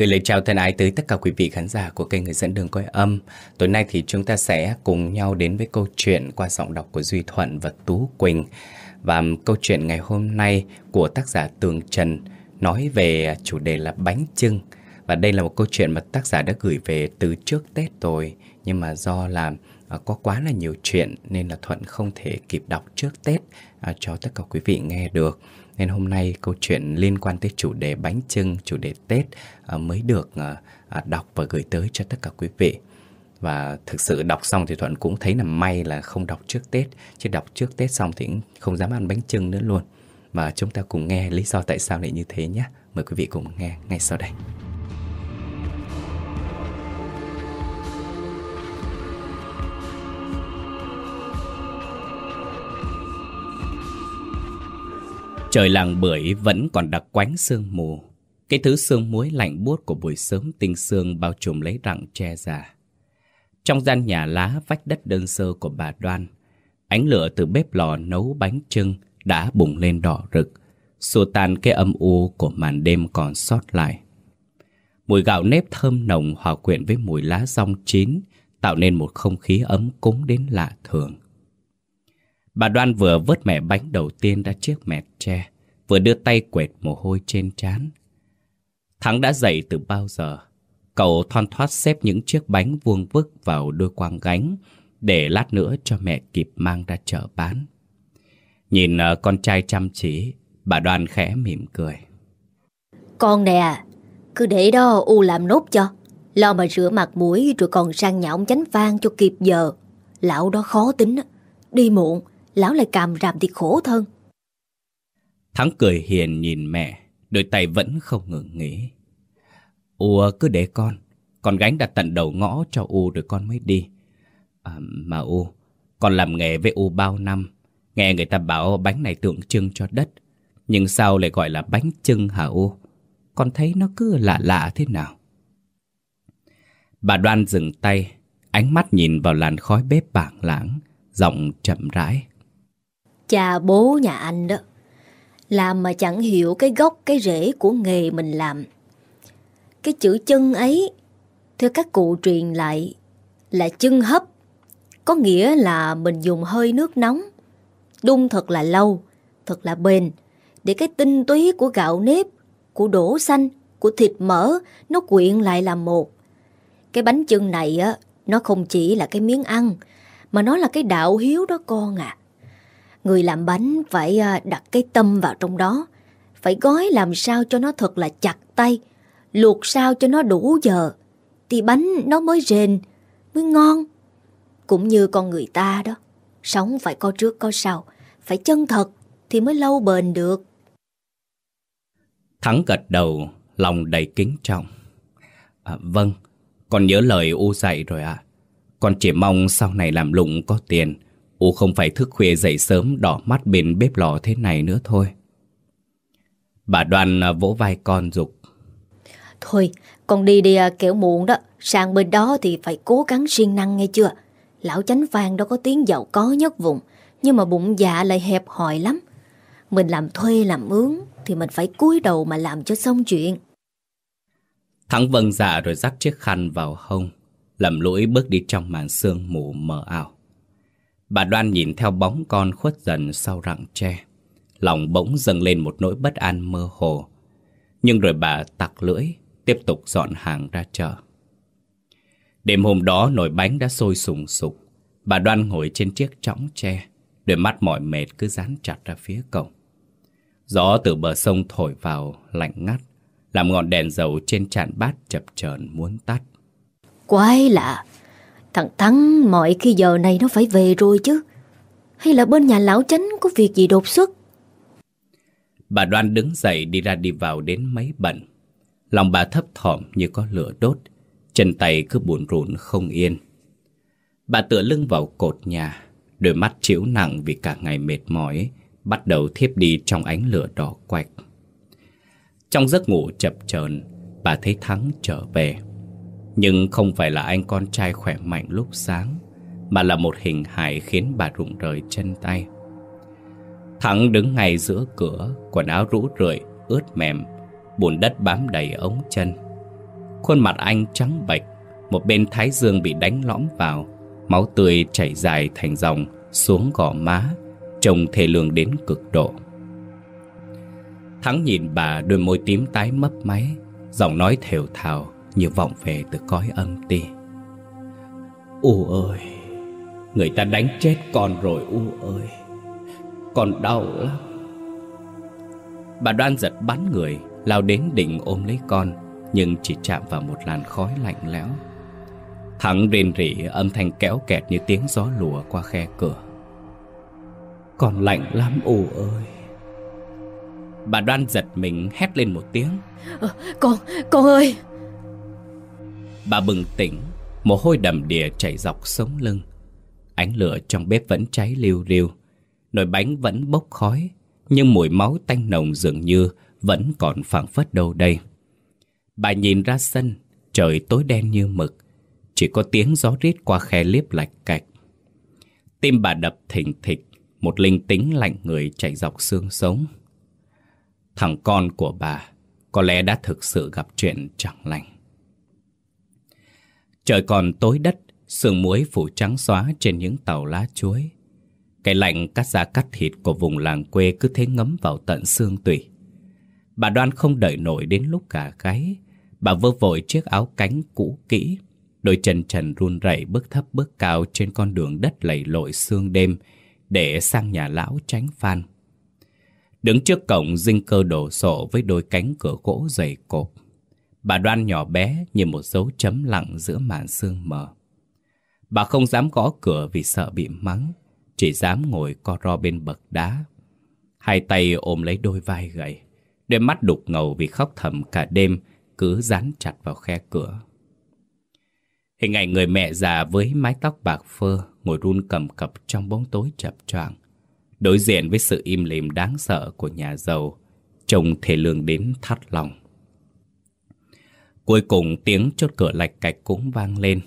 Gửi lời chào thân ái tới tất cả quý vị khán giả của kênh Người dẫn đường coi âm. Tối nay thì chúng ta sẽ cùng nhau đến với câu chuyện qua giọng đọc của Duy Thuận và Tú Quỳnh. Và um, câu chuyện ngày hôm nay của tác giả Tường Trần nói về à, chủ đề là bánh trưng. Và đây là một câu chuyện mà tác giả đã gửi về từ trước Tết rồi. Nhưng mà do là à, có quá là nhiều chuyện nên là Thuận không thể kịp đọc trước Tết à, cho tất cả quý vị nghe được. Nên hôm nay câu chuyện liên quan tới chủ đề bánh trưng, chủ đề Tết à, mới được à, à, đọc và gửi tới cho tất cả quý vị. Và thực sự đọc xong thì Thuận cũng thấy là may là không đọc trước Tết, chứ đọc trước Tết xong thì cũng không dám ăn bánh trưng nữa luôn. Và chúng ta cùng nghe lý do tại sao lại như thế nhé. Mời quý vị cùng nghe ngay sau đây. Trời làng bưởi vẫn còn đặc quánh sương mù. Cái thứ sương muối lạnh buốt của buổi sớm tinh sương bao trùm lấy rặng che già. Trong gian nhà lá vách đất đơn sơ của bà Đoan, ánh lửa từ bếp lò nấu bánh trưng đã bùng lên đỏ rực, xua tan cái âm u của màn đêm còn sót lại. Mùi gạo nếp thơm nồng hòa quyện với mùi lá rong chín, tạo nên một không khí ấm cúng đến lạ thường. Bà Đoan vừa vớt mẻ bánh đầu tiên ra chiếc mẹt tre, vừa đưa tay quệt mồ hôi trên trán. Thắng đã dậy từ bao giờ. Cậu thon thoát xếp những chiếc bánh vuông vức vào đôi quang gánh, để lát nữa cho mẹ kịp mang ra chợ bán. Nhìn ờ, con trai chăm chỉ, bà Đoan khẽ mỉm cười. Con nè, cứ để đó U làm nốt cho. Lo mà rửa mặt mũi rồi còn sang nhà ông chánh vang cho kịp giờ. Lão đó khó tính, đi muộn lão lại càm ràm thì khổ thân. Thắng cười hiền nhìn mẹ, đôi tay vẫn không ngừng nghỉ. U cứ để con, con gánh đặt tận đầu ngõ cho U rồi con mới đi. À, mà U, con làm nghề với U bao năm, nghe người ta bảo bánh này tượng trưng cho đất. Nhưng sao lại gọi là bánh trưng hả U? Con thấy nó cứ lạ lạ thế nào? Bà đoan dừng tay, ánh mắt nhìn vào làn khói bếp bảng lãng, giọng chậm rãi cha bố nhà anh đó. Làm mà chẳng hiểu cái gốc cái rễ của nghề mình làm. Cái chữ chân ấy, theo các cụ truyền lại, là chân hấp. Có nghĩa là mình dùng hơi nước nóng, đun thật là lâu, thật là bền, để cái tinh túy của gạo nếp, của đổ xanh, của thịt mỡ, nó quyện lại làm một. Cái bánh chưng này á, nó không chỉ là cái miếng ăn, mà nó là cái đạo hiếu đó con à. Người làm bánh phải à, đặt cái tâm vào trong đó. Phải gói làm sao cho nó thật là chặt tay Luộc sao cho nó đủ giờ. Thì bánh nó mới rền Mới ngon. Cũng như con người ta đó Sống phải có trước có sau. Phải chân thật thì mới lâu bền được. Thắng gật đầu Lòng đầy kính trọng. À, Vâng Con nhớ lời U dạy rồi ạ. À. Con chỉ mong sau này làm lụng có tiền U không phải thức khuya dậy sớm đỏ mắt bên bếp lò thế này nữa thôi. Bà đoan à, vỗ vai con dục Thôi, con đi đi à, kẻo muộn đó. Sang bên đó thì phải cố gắng siêng năng nghe chưa? Lão chánh phan đó có tiếng giàu có nhất vùng. Nhưng mà bụng dạ lại hẹp hòi lắm. Mình làm thuê làm mướn thì mình phải cúi đầu mà làm cho xong chuyện. Thắng vâng dạ rồi dắt chiếc khăn vào hông. Lầm lũi bước đi trong màn sương mù mờ ảo. Bà đoan nhìn theo bóng con khuất dần sau rặng tre. Lòng bỗng dâng lên một nỗi bất an mơ hồ. Nhưng rồi bà tặc lưỡi, tiếp tục dọn hàng ra chợ. Đêm hôm đó nồi bánh đã sôi sùng sục. Bà đoan ngồi trên chiếc chõng tre, đôi mắt mỏi mệt cứ dán chặt ra phía cổng. Gió từ bờ sông thổi vào, lạnh ngắt, làm ngọn đèn dầu trên chạn bát chập chờn muốn tắt. Quái lạ, Thằng Thắng, mọi khi giờ này nó phải về rồi chứ. Hay là bên nhà lão chánh có việc gì đột xuất? Bà đoan đứng dậy đi ra đi vào đến mấy bận. Lòng bà thấp thỏm như có lửa đốt, Chân tay cứ buồn rùn không yên. Bà tựa lưng vào cột nhà, Đôi mắt chịu nặng vì cả ngày mệt mỏi, Bắt đầu thiếp đi trong ánh lửa đỏ quạch. Trong giấc ngủ chập chờn, Bà thấy Thắng trở về nhưng không phải là anh con trai khỏe mạnh lúc sáng Mà là một hình hài khiến bà rụng rời chân tay. Thắng đứng ngay giữa cửa Quần áo rũ rượi, ướt mềm Bùn đất bám đầy ống chân. Khuôn mặt anh trắng bệch Một bên thái dương bị đánh lõm vào Máu tươi chảy dài thành dòng Xuống gò má Trông thể lương đến cực độ. Thắng nhìn bà đôi môi tím tái mấp máy Giọng nói thều thào. Như vọng về từ cõi âm ti. U ơi Người ta đánh chết con rồi U ơi Con đau lắm. Bà đoan giật bắn người Lao đến định ôm lấy con Nhưng chỉ chạm vào một làn khói lạnh lẽo. Thắng rên rỉ âm thanh kéo kẹt như tiếng gió lùa qua khe cửa. Còn lạnh lắm U ơi. Bà đoan giật mình hét lên một tiếng. À, Con, con ơi! Bà bừng tỉnh, Mồ hôi đầm đìa chảy dọc sống lưng. Ánh lửa trong bếp vẫn cháy liu riu, Nồi bánh vẫn bốc khói, Nhưng mùi máu tanh nồng dường như Vẫn còn phảng phất đâu đây. Bà nhìn ra sân, Trời tối đen như mực, Chỉ có tiếng gió rít qua khe liếp lạch cạch. Tim bà đập thình thịch, Một linh tính lạnh người chạy dọc xương sống. Thằng con của bà, Có lẽ đã thực sự gặp chuyện chẳng lành. Trời còn tối đất, Sương muối phủ trắng xóa trên những tàu lá chuối. Cái lạnh cắt da cắt thịt của vùng làng quê cứ thế ngấm vào tận xương tủy. Bà đoan không đợi nổi đến lúc cả gáy, Bà vơ vội chiếc áo cánh cũ kỹ, Đôi chân trần run rẩy bước thấp bước cao trên con đường đất lầy lội sương đêm Để sang nhà lão tránh phan. Đứng trước cổng dinh cơ đổ sộ với đôi cánh cửa gỗ dày cộp Bà đoan nhỏ bé như một dấu chấm lặng giữa màn sương mờ. Bà không dám gõ cửa vì sợ bị mắng, Chỉ dám ngồi co ro bên bậc đá. Hai tay ôm lấy đôi vai gầy, Đôi mắt đục ngầu vì khóc thầm cả đêm Cứ dán chặt vào khe cửa. Hình ảnh người mẹ già với mái tóc bạc phơ Ngồi run cầm cập trong bóng tối chập choạng, Đối diện với sự im lìm đáng sợ của nhà giàu, Trông thể lương đến thắt lòng. Cuối cùng tiếng chốt cửa lạch cạch cũng vang lên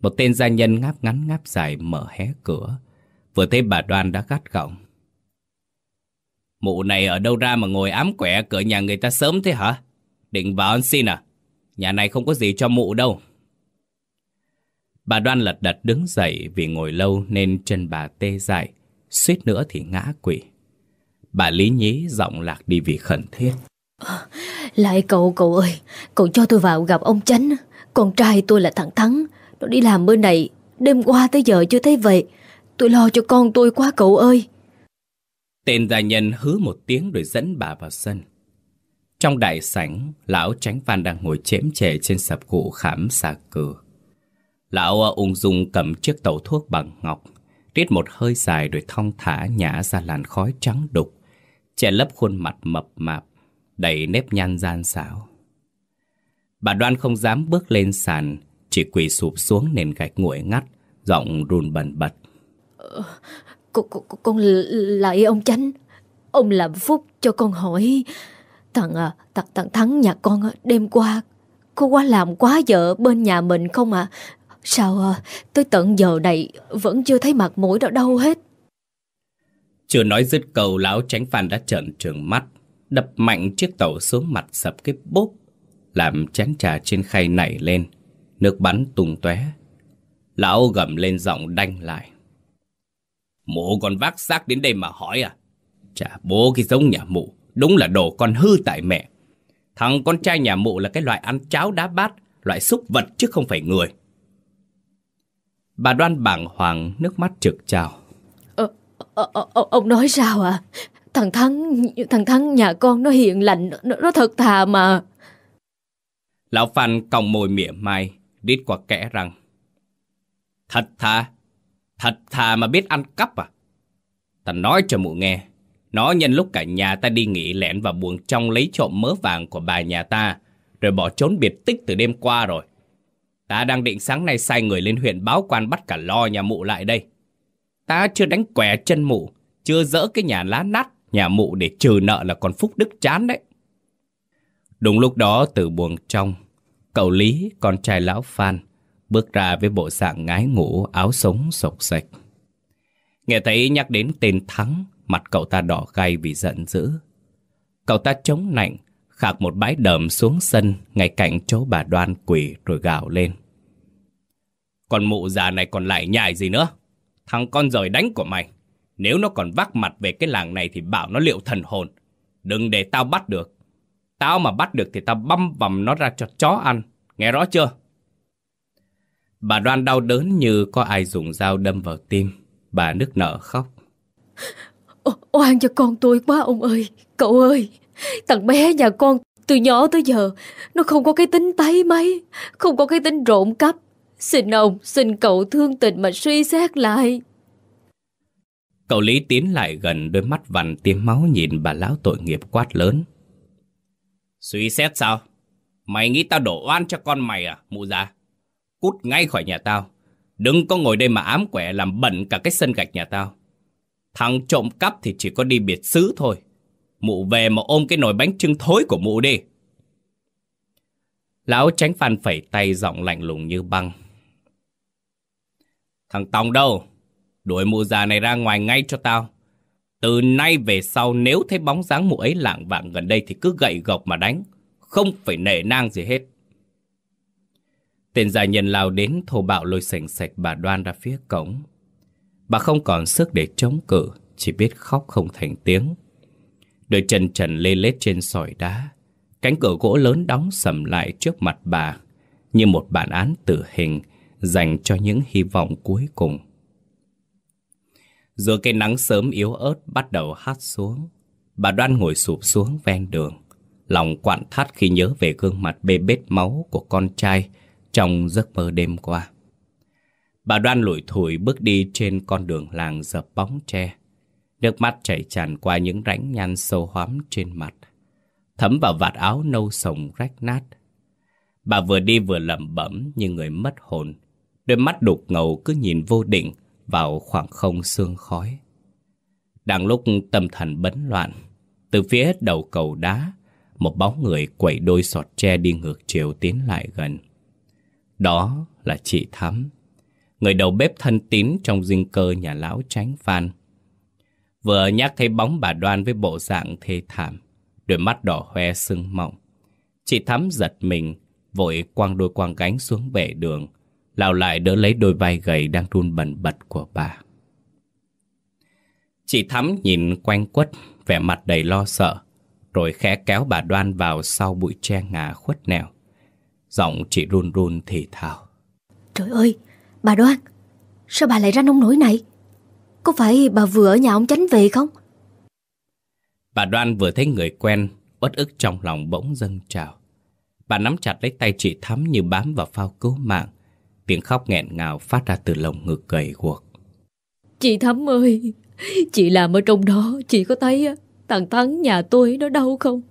Một tên gia nhân ngáp ngắn ngáp dài mở hé cửa Vừa thấy bà đoan đã gắt gỏng Mụ này ở đâu ra mà ngồi ám quẻ, cửa nhà người ta sớm thế hả? Định vào ăn xin à? Nhà này không có gì cho mụ đâu Bà đoan lật đật đứng dậy vì ngồi lâu nên chân bà tê dại, suýt nữa thì ngã quỵ. Bà Lý Nhí giọng lạc đi vì khẩn thiết. Ờ, lại cậu, cậu ơi, cậu cho tôi vào gặp ông Chánh. Con trai tôi là thằng Thắng, nó đi làm bên này, đêm qua tới giờ chưa thấy về. Tôi lo cho con tôi quá cậu ơi. Tên gia nhân hứ một tiếng rồi dẫn bà vào sân. Trong đại sảnh, lão tránh văn đang ngồi chém chè trên sập cụ khám xà cửa Lão à, ung dung cầm chiếc tàu thuốc bằng ngọc, Rít một hơi dài rồi thong thả nhả ra làn khói trắng đục, che lấp khuôn mặt mập mạp, đầy nếp nhăn gian xảo. Bà đoan không dám bước lên sàn, chỉ quỳ sụp xuống nền gạch nguội ngắt, giọng run bần bật. Ờ, con, con, con lại ông chánh, ông làm phúc cho con hỏi. Thằng, à, thằng, thằng Thắng nhà con đêm qua, có quá làm quá vợ bên nhà mình không à? Sao à, tới tận giờ này vẫn chưa thấy mặt mũi đâu đâu hết. Chưa nói dứt câu lão tránh phan đã trợn trừng mắt, đập mạnh chiếc tàu xuống mặt sập cái bốp, làm chén trà trên khay nảy lên, nước bắn tung tóe. Lão gầm lên giọng đanh lại. Mụ còn vác xác đến đây mà hỏi à? Chả bố cái giống nhà mụ, đúng là đồ con hư tại mẹ. Thằng con trai nhà mụ là cái loại ăn cháo đá bát, loại xúc vật chứ không phải người. Bà đoan bàng hoàng nước mắt trực trào. Ờ, ờ, ờ, ờ ông nói sao à? Thằng Thắng, thằng Thắng nhà con nó hiền lành, nó, nó thật thà mà. Lão Phan còng môi mỉa mai, đít qua kẽ răng. Thật thà, thật thà mà biết ăn cắp à? Ta nói cho mụ nghe, nó nhân lúc cả nhà ta đi nghỉ lẻn vào buồng trong lấy trộm mớ vàng của bà nhà ta, rồi bỏ trốn biệt tích từ đêm qua rồi. Ta đang định sáng nay sai người lên huyện báo quan bắt cả lo nhà mụ lại đây. Ta chưa đánh quẻ chân mụ, chưa dỡ cái nhà lá nát nhà mụ để trừ nợ là còn phúc đức chán đấy. Đúng lúc đó từ buồng trong, cậu Lý, con trai lão Phan, bước ra với bộ dạng ngái ngủ áo sống sộc sạch. Nghe thấy nhắc đến tên Thắng, mặt cậu ta đỏ gay vì giận dữ. Cậu ta chống nạnh, Khạc một bãi đờm xuống sân ngay cạnh chỗ bà đoan quỷ rồi gào lên. Con mụ già này còn lại nhại gì nữa? Thằng con rời đánh của mày. Nếu nó còn vác mặt về cái làng này thì bảo nó liệu thần hồn. Đừng để tao bắt được. Tao mà bắt được thì tao băm vằm nó ra cho chó ăn. Nghe rõ chưa? Bà đoan đau đớn như có ai dùng dao đâm vào tim. Bà nức nở khóc. Oan cho con tôi quá ông ơi. Cậu ơi, thằng bé nhà con từ nhỏ tới giờ nó không có cái tính tấy mấy, không có cái tính trộm cắp. Xin ông, xin cậu thương tình mà suy xét lại. Cậu Lý tiến lại gần đôi mắt vằn tiêm máu nhìn bà lão tội nghiệp quát lớn. Suy xét sao? Mày nghĩ tao đổ oan cho con mày à, mụ già? Cút ngay khỏi nhà tao. Đừng có ngồi đây mà ám quẻ làm bẩn cả cái sân gạch nhà tao. Thằng trộm cắp thì chỉ có đi biệt xứ thôi. Mụ về mà ôm cái nồi bánh trưng thối của mụ đi. Lão tránh phan phẩy tay giọng lạnh lùng như băng. Thằng Tòng đâu? Đuổi mụ già này ra ngoài ngay cho tao. Từ nay về sau nếu thấy bóng dáng mụ ấy lạng vạng gần đây thì cứ gậy gộc mà đánh. Không phải nể nang gì hết. Tên già nhân lao đến thô bạo lôi sành sạch bà đoan ra phía cổng. Bà không còn sức để chống cự, chỉ biết khóc không thành tiếng. Đôi chân trần lê lết trên sỏi đá. Cánh cửa gỗ lớn đóng sầm lại trước mặt bà, như một bản án tử hình dành cho những hy vọng cuối cùng. Giữa cây nắng sớm yếu ớt bắt đầu hắt xuống, bà đoan ngồi sụp xuống ven đường. Lòng quặn thắt khi nhớ về gương mặt bê bết máu của con trai trong giấc mơ đêm qua. Bà đoan lủi thủi bước đi trên con đường làng dập bóng tre. Nước mắt chảy tràn qua những rãnh nhăn sâu hoắm trên mặt. Thấm vào vạt áo nâu sồng rách nát. Bà vừa đi vừa lẩm bẩm như người mất hồn. Đôi mắt đục ngầu cứ nhìn vô định vào khoảng không sương khói. Đang lúc tâm thần bấn loạn, từ phía đầu cầu đá, một bóng người quẩy đôi sọt tre đi ngược chiều tiến lại gần. Đó là chị Thắm, người đầu bếp thân tín trong dinh cơ nhà lão tránh phan. Vừa nhắc thấy bóng bà đoan với bộ dạng thê thảm, đôi mắt đỏ hoe sưng mọng. Chị Thắm giật mình, vội quăng đôi quang gánh xuống bể đường, lao lại đỡ lấy đôi vai gầy đang run bần bật của bà. Chị Thắm nhìn quanh quất, vẻ mặt đầy lo sợ, rồi khẽ kéo bà đoan vào sau bụi tre ngà khuất nẻo. Giọng chị run run thì thào. Trời ơi, bà đoan, sao bà lại ra nông nổi này? Có phải bà vừa ở nhà ông Chánh về không? Bà đoan vừa thấy người quen, uất ức trong lòng bỗng dâng trào. Bà nắm chặt lấy tay chị Thắm như bám vào phao cứu mạng. Tiếng khóc nghẹn ngào phát ra từ lồng ngực gầy guộc. Chị Thắm ơi, chị làm ở trong đó, chị có thấy thằng Thắng nhà tôi nó đâu không?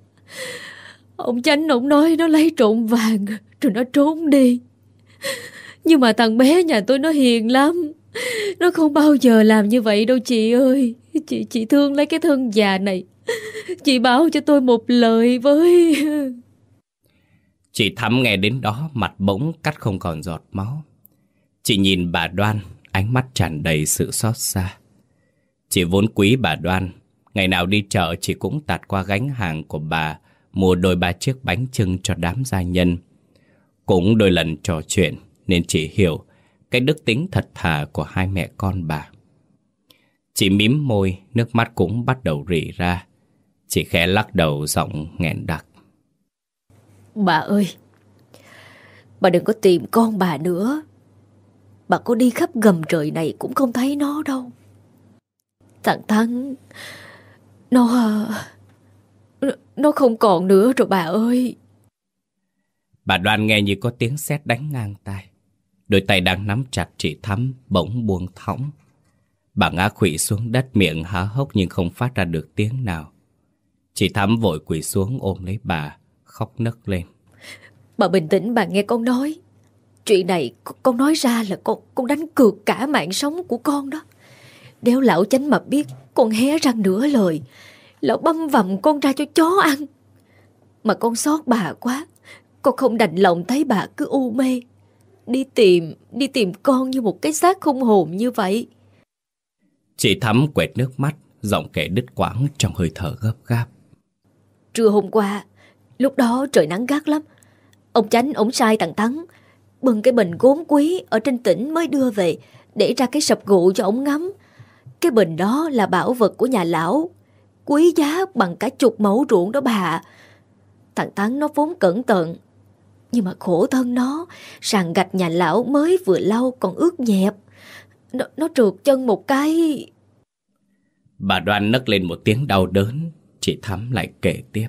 Ông Chánh ông nói nó lấy trộm vàng rồi nó trốn đi. Nhưng mà thằng bé nhà tôi nó hiền lắm. Nó không bao giờ làm như vậy đâu chị ơi. Chị chị thương lấy cái thân già này. Chị báo cho tôi một lời với. Chị Thắm nghe đến đó mặt bỗng cắt không còn giọt máu. Chị nhìn bà Đoan, ánh mắt tràn đầy sự xót xa. Chị vốn quý bà Đoan, ngày nào đi chợ chị cũng tạt qua gánh hàng của bà, mua đôi ba chiếc bánh trưng cho đám gia nhân. Cũng đôi lần trò chuyện nên chị hiểu cái đức tính thật thà của hai mẹ con bà. Chị mím môi, nước mắt cũng bắt đầu rỉ ra. Chị khẽ lắc đầu giọng nghẹn đặc. Bà ơi, bà đừng có tìm con bà nữa. Bà có đi khắp gầm trời này cũng không thấy nó đâu. Thằng Thắng, nó... Nó không còn nữa rồi bà ơi. Bà đoan nghe như có tiếng sét đánh ngang tai. Đôi tay đang nắm chặt chị Thắm bỗng buông thõng. Bà ngã quỵ xuống đất miệng há hốc nhưng không phát ra được tiếng nào. Chị Thắm vội quỳ xuống ôm lấy bà, khóc nấc lên. Bà bình tĩnh bà nghe con nói. Chuyện này con nói ra là con con đánh cược cả mạng sống của con đó. Nếu lão chánh mà biết con hé răng nửa lời, lão băm vằm con ra cho chó ăn. Mà con xót bà quá, con không đành lòng thấy bà cứ u mê. Đi tìm, đi tìm con như một cái xác không hồn như vậy. Chị Thắm quẹt nước mắt, giọng kể đứt quãng trong hơi thở gấp gáp. Trưa hôm qua, Lúc đó trời nắng gắt lắm. Ông Chánh ông sai thằng Tắng bưng cái bình gốm quý ở trên tỉnh mới đưa về để ra cái sập gụ cho ông ngắm. Cái bình đó là bảo vật của nhà lão, quý giá bằng cả chục mẫu ruộng đó bà. Thằng Tắng nó vốn cẩn thận, nhưng mà khổ thân nó, sàn gạch nhà lão mới vừa lau còn ướt nhẹp. Nó, nó trượt chân một cái... Bà Đoan nấc lên một tiếng đau đớn, chị Thắm lại kể tiếp.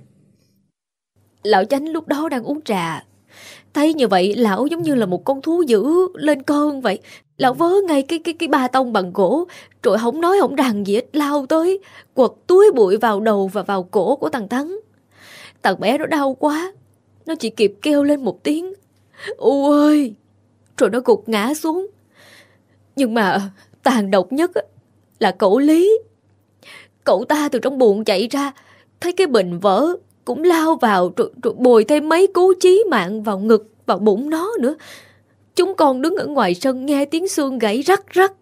Lão chánh lúc đó đang uống trà, Thấy như vậy lão giống như là một con thú dữ lên cơn vậy. Lão vớ ngay cái cái cái ba tông bằng gỗ, rồi không nói không rằng gì hết lao tới, quật túi bụi vào đầu và vào cổ của thằng Thắng. Thằng bé nó đau quá, nó chỉ kịp kêu lên một tiếng. U ơi! Rồi nó gục ngã xuống. Nhưng mà tàn độc nhất là cậu Lý. Cậu ta từ trong buồn chạy ra, thấy cái bình vỡ cũng lao vào rồi, rồi bồi thêm mấy cú chí mạng vào ngực, vào bụng nó nữa. Chúng con đứng ở ngoài sân nghe tiếng xương gãy rắc rắc.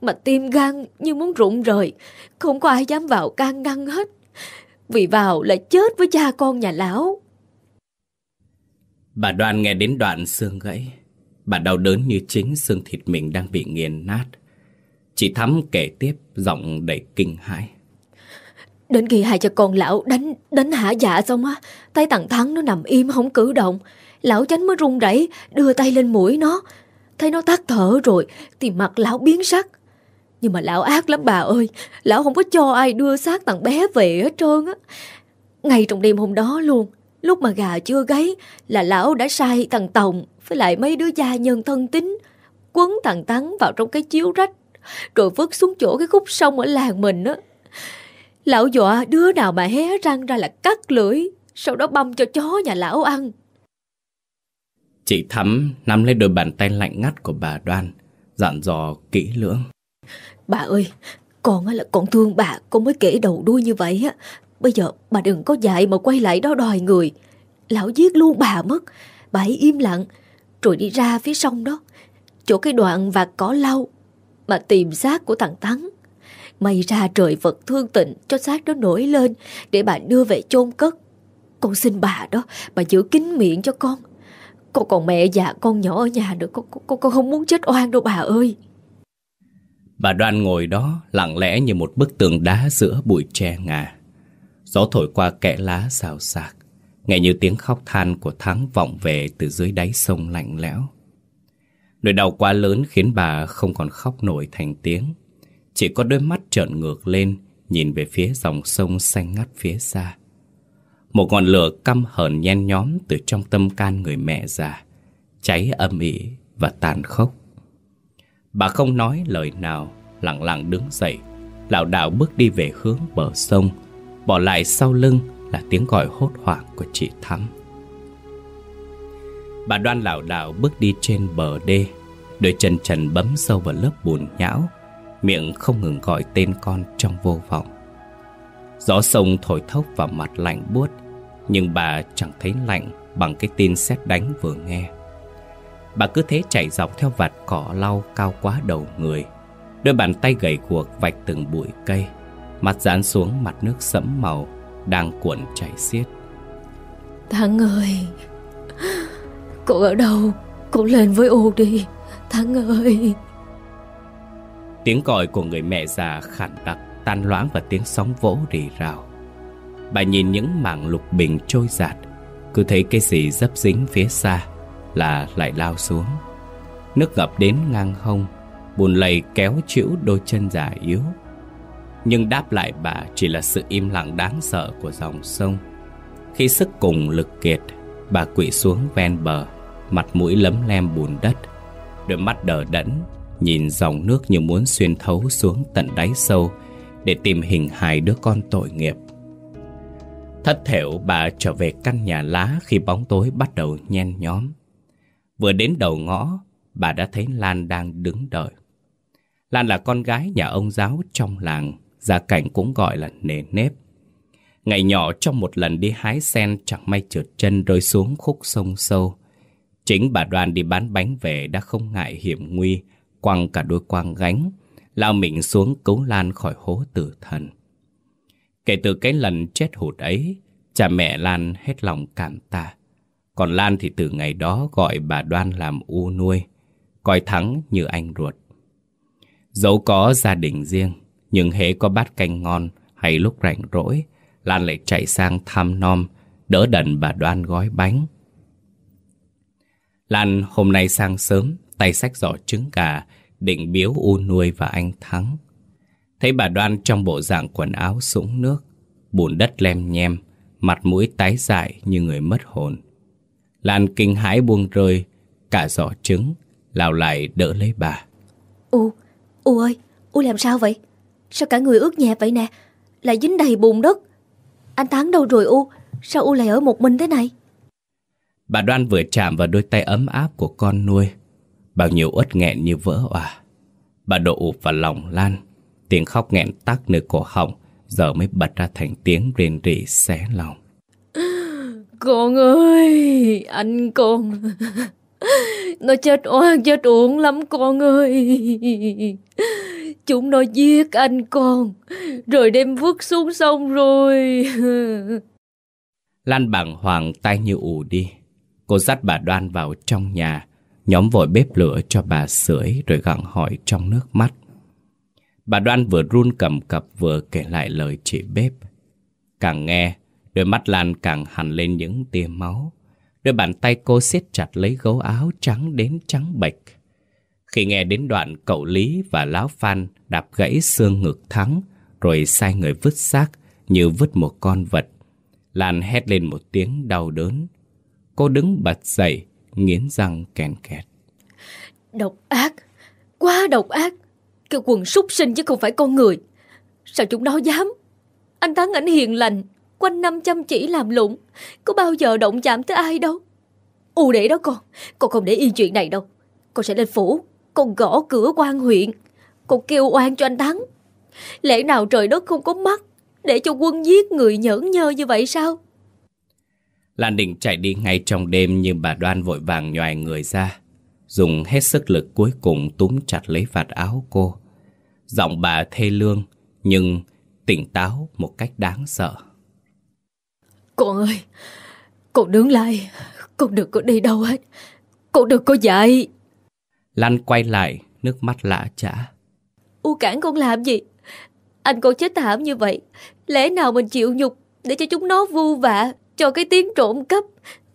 Mà tim gan như muốn rụng rời, không có ai dám vào can ngăn hết. Vì vào là chết với cha con nhà lão. Bà Đoan nghe đến đoạn xương gãy. Bà đau đớn như chính xương thịt mình đang bị nghiền nát. Chị Thắm kể tiếp giọng đầy kinh hãi. Đến khi hai cha con lão đánh đánh hạ dạ xong á, tay thằng Thắng nó nằm im không cử động. Lão chánh mới run rẩy đưa tay lên mũi nó. Thấy nó tắt thở rồi thì mặt lão biến sắc. Nhưng mà lão ác lắm bà ơi, lão không có cho ai đưa xác thằng bé về hết trơn á. Ngay trong đêm hôm đó luôn, lúc mà gà chưa gáy là lão đã sai thằng Tòng với lại mấy đứa gia nhân thân tính quấn thằng Thắng vào trong cái chiếu rách rồi vứt xuống chỗ cái khúc sông ở làng mình á. Lão dọa đứa nào mà hé răng ra là cắt lưỡi, sau đó băm cho chó nhà lão ăn. Chị Thắm nắm lấy đôi bàn tay lạnh ngắt của bà Đoan, dặn dò kỹ lưỡng. Bà ơi, con là con thương bà, con mới kể đầu đuôi như vậy á. Bây giờ bà đừng có dạy mà quay lại đó đòi người. Lão giết luôn bà mất. Bà hãy im lặng, rồi đi ra phía sông đó. Chỗ cái đoạn vạt cỏ lau mà tìm xác của thằng Thắng. May ra trời vật thương tịnh cho xác đó nổi lên để bà đưa về chôn cất. Con xin bà đó, bà giữ kín miệng cho con. Con còn mẹ già con nhỏ ở nhà nữa, con, con, con không muốn chết oan đâu bà ơi. Bà Đoan ngồi đó lặng lẽ như một bức tường đá giữa bụi tre ngà. Gió thổi qua kẽ lá xào xạc, nghe như tiếng khóc than của Thắng vọng về từ dưới đáy sông lạnh lẽo. Nỗi đau quá lớn khiến bà không còn khóc nổi thành tiếng. Chỉ có đôi mắt trợn ngược lên, Nhìn về phía dòng sông xanh ngắt phía xa. Một ngọn lửa căm hờn nhen nhóm Từ trong tâm can người mẹ già, Cháy âm ỉ và tàn khốc. Bà không nói lời nào, Lặng lặng đứng dậy, lảo đảo bước đi về hướng bờ sông, Bỏ lại sau lưng là tiếng gọi hốt hoảng của chị Thắm. Bà đoan lảo đảo bước đi trên bờ đê, Đôi chân trần bấm sâu vào lớp bùn nhão Miệng không ngừng gọi tên con trong vô vọng. Gió sông thổi thốc vào mặt lạnh buốt, Nhưng bà chẳng thấy lạnh bằng cái tin xét đánh vừa nghe. Bà cứ thế chạy dọc theo vạt cỏ lau cao quá đầu người, Đôi bàn tay gầy guộc vạch từng bụi cây, Mặt dán xuống mặt nước sẫm màu Đang cuộn chảy xiết. Thắng ơi Cô ở đâu? Cô lên với ô đi Thắng ơi. Tiếng gọi của người mẹ già khản đặc tan loãng và tiếng sóng vỗ rì rào. Bà nhìn những mảng lục bình trôi giạt, cứ thấy cái gì dấp dính phía xa là lại lao xuống. Nước ngập đến ngang hông, bùn lầy kéo chịu đôi chân già yếu. Nhưng đáp lại bà chỉ là sự im lặng đáng sợ của dòng sông. Khi sức cùng lực kiệt, bà quỵ xuống ven bờ, mặt mũi lấm lem bùn đất, đôi mắt đờ đẫn Nhìn dòng nước như muốn xuyên thấu xuống tận đáy sâu Để tìm hình hài đứa con tội nghiệp. Thất thểu bà trở về căn nhà lá khi bóng tối bắt đầu nhen nhóm. Vừa đến đầu ngõ, bà đã thấy Lan đang đứng đợi. Lan là con gái nhà ông giáo trong làng Gia cảnh cũng gọi là nề nếp. Ngày nhỏ trong một lần đi hái sen chẳng may trượt chân rơi xuống khúc sông sâu. Chính bà đoan đi bán bánh về đã không ngại hiểm nguy quăng cả đôi quang gánh, lao mình xuống cứu Lan khỏi hố tử thần. Kể từ cái lần chết hụt ấy, Cha mẹ Lan hết lòng cảm tạ. Còn Lan thì từ ngày đó gọi bà Đoan làm u nuôi, coi Thắng như anh ruột. Dẫu có gia đình riêng, nhưng hễ có bát canh ngon hay lúc rảnh rỗi, Lan lại chạy sang thăm nom, đỡ đần bà Đoan gói bánh. Lan hôm nay sang sớm, tay xách giỏ trứng gà, định biếu u nuôi và anh Thắng. Thấy bà Đoan trong bộ dạng quần áo sũng nước, bùn đất lem nhem, mặt mũi tái dại như người mất hồn. Lan kinh hãi buông rơi, cả giỏ trứng, lao lại đỡ lấy bà. U, U ơi, U làm sao vậy? Sao cả người ướt nhẹp vậy nè? Lại dính đầy bùn đất. Anh Thắng đâu rồi U? Sao U lại ở một mình thế này? Bà Đoan vừa chạm vào đôi tay ấm áp của con nuôi. Bao nhiêu uất nghẹn như vỡ òa. Bà đổ ụp vào lòng Lan. Tiếng khóc nghẹn tắc nơi cổ họng giờ mới bật ra thành tiếng rền rỉ xé lòng. Con ơi, anh con. Nó chết oan chết uổng lắm con ơi. Chúng nó giết anh con, rồi đem vứt xuống sông rồi. Lan bàng hoàng tay như ù đi. Cô dắt bà Đoan vào trong nhà, nhóm vội bếp lửa cho bà sưởi rồi gặng hỏi trong nước mắt. Bà Đoan vừa run cầm cập vừa kể lại lời chị bếp. Càng nghe, đôi mắt Lan càng hằn lên những tia máu. Đôi bàn tay cô siết chặt lấy gấu áo trắng đến trắng bệch. Khi nghe đến đoạn cậu Lý và Lão Phan đạp gãy xương ngực thắng, rồi sai người vứt xác như vứt một con vật. Lan hét lên một tiếng đau đớn. Cô đứng bật dậy, nghiến răng kèn kẹt. Độc ác, quá độc ác. Cái quần súc sinh chứ không phải con người. Sao chúng nó dám? Anh Thắng ảnh hiền lành, quanh năm chăm chỉ làm lụng. Có bao giờ động chạm tới ai đâu. U để đó con, con không để yên chuyện này đâu. Con sẽ lên phủ, con gõ cửa quan huyện. Con kêu oan cho anh Thắng. Lẽ nào trời đất không có mắt để cho quân giết người nhẫn nhơ như vậy sao? Lan Đình chạy đi ngay trong đêm nhưng bà Đoan vội vàng nhòi người ra. Dùng hết sức lực cuối cùng túm chặt lấy vạt áo cô. Giọng bà thê lương nhưng tỉnh táo một cách đáng sợ. Con ơi, con đứng lại, con đừng có đi đâu hết. Con đừng có dậy. Lan quay lại, nước mắt lạ chả. U cản con làm gì? Anh con chết thảm như vậy. Lẽ nào mình chịu nhục để cho chúng nó vu vạ cho cái tiếng trộm cắp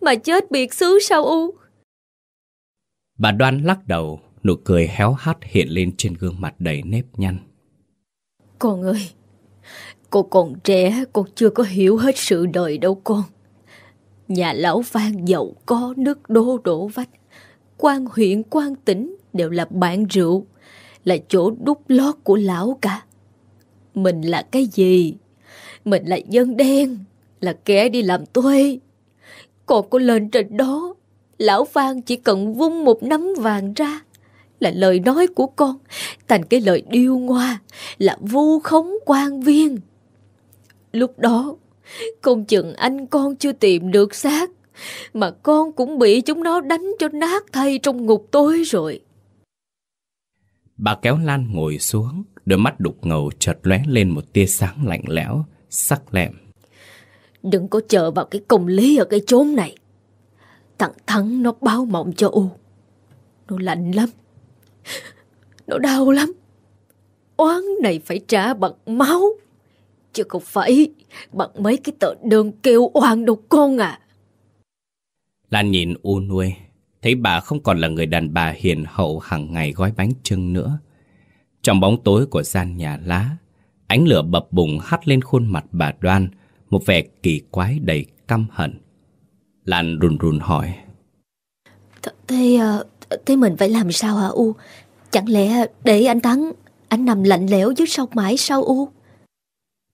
mà chết biệt xứ sao U? Bà Đoan lắc đầu, nụ cười héo hắt hiện lên trên gương mặt đầy nếp nhăn. Con ơi, cô còn trẻ, cô chưa có hiểu hết sự đời đâu con. Nhà lão Phan giàu có nước đô đổ vách. quan huyện, quan tỉnh đều là bạn rượu, là chỗ đúc lót của lão cả. Mình là cái gì? Mình là dân đen, là kẻ đi làm thuê. Còn có lên trên đó, lão Phan chỉ cần vung một nắm vàng ra là lời nói của con thành cái lời điêu ngoa là vu khống quan viên. Lúc đó, công chừng anh con chưa tìm được xác, mà con cũng bị chúng nó đánh cho nát thay trong ngục tối rồi. Bà kéo Lan ngồi xuống, đôi mắt đục ngầu chợt lóe lên một tia sáng lạnh lẽo, sắc lẹm. Đừng có chờ vào cái công lý ở cái chốn này. Thằng Thắng nó báo mộng cho U. Nó lạnh lắm. Nó đau lắm. Oán này phải trả bằng máu. Chứ không phải bằng mấy cái tờ đơn kêu oan đâu con à. Lan nhìn U nuôi, thấy bà không còn là người đàn bà hiền hậu hàng ngày gói bánh trưng nữa. Trong bóng tối của gian nhà lá, ánh lửa bập bùng hắt lên khuôn mặt bà đoan, một vẻ kỳ quái đầy căm hận. Lan run run hỏi. Th thế, ờ, thế mình phải làm sao hả U? Chẳng lẽ để anh Thắng, anh nằm lạnh lẽo dưới sông mãi sao U?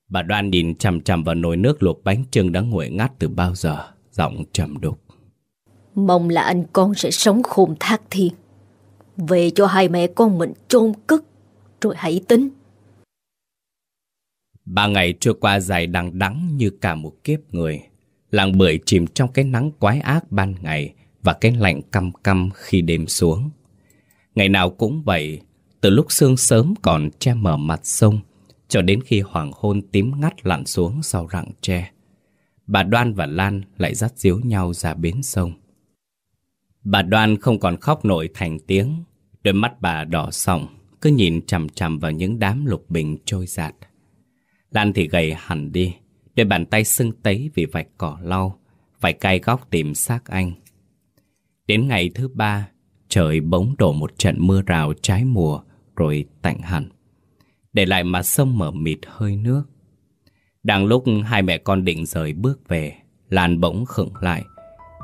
Bà đoan nhìn chằm chằm vào nồi nước luộc bánh trưng đã nguội ngắt từ bao giờ, giọng trầm đục. Mong là anh con sẽ sống khôn thác thiên. Về cho hai mẹ con mình chôn cất, rồi hãy tính. Ba ngày trôi qua dài đằng đắng như cả một kiếp người. Làng bưởi chìm trong cái nắng quái ác ban ngày và cái lạnh căm căm khi đêm xuống. Ngày nào cũng vậy, từ lúc sương sớm còn che mở mặt sông, cho đến khi hoàng hôn tím ngắt lặn xuống sau rặng tre. bà Đoan và Lan lại dắt díu nhau ra bến sông. Bà Đoan không còn khóc nổi thành tiếng, đôi mắt bà đỏ sọng, cứ nhìn chằm chằm vào những đám lục bình trôi giạt. Lan thì gầy hẳn đi, đôi bàn tay sưng tấy vì vạch cỏ lau, phải cay góc tìm xác anh. Đến ngày thứ ba, trời bỗng đổ một trận mưa rào trái mùa rồi tạnh hẳn. Để lại mặt sông mở mịt hơi nước. Đang lúc hai mẹ con định rời bước về, Lan bỗng khựng lại.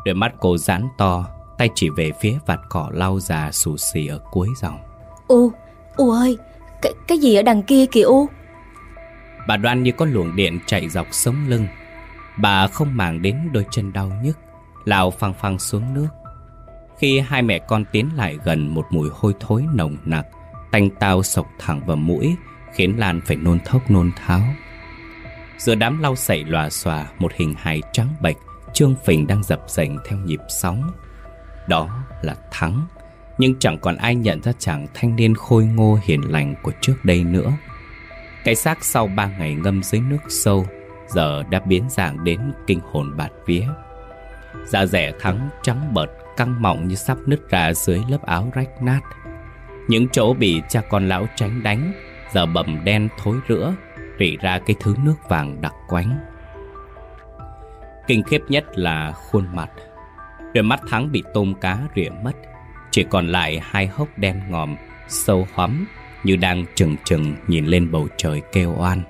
Đôi mắt cô giãn to, tay chỉ về phía vạt cỏ lau già xù xì ở cuối dòng. U, U ơi, cái, cái gì ở đằng kia kìa U? Bà đoan như có luồng điện chạy dọc sống lưng. Bà không màng đến đôi chân đau nhức, lao phăng phăng xuống nước. Khi hai mẹ con tiến lại gần một mùi hôi thối nồng nặc, tanh tao sộc thẳng vào mũi, khiến Lan phải nôn thốc nôn tháo. Giữa đám lau sậy lòa xòa Một hình hài trắng bệch Trương Phình đang dập dềnh theo nhịp sóng Đó là Thắng Nhưng chẳng còn ai nhận ra chàng thanh niên khôi ngô hiền lành của trước đây nữa cái xác sau ba ngày ngâm dưới nước sâu Giờ đã biến dạng đến kinh hồn bạt vía Da rẻ Thắng trắng bợt Căng mọng như sắp nứt ra dưới lớp áo rách nát Những chỗ bị cha con lão tránh đánh Giờ bầm đen thối rữa rỉ ra cái thứ nước vàng đặc quánh. Kinh khiếp nhất là khuôn mặt. Đôi mắt Thắng bị tôm cá rỉa mất, chỉ còn lại hai hốc đen ngòm, sâu hoắm như đang chừng chừng nhìn lên bầu trời kêu oan.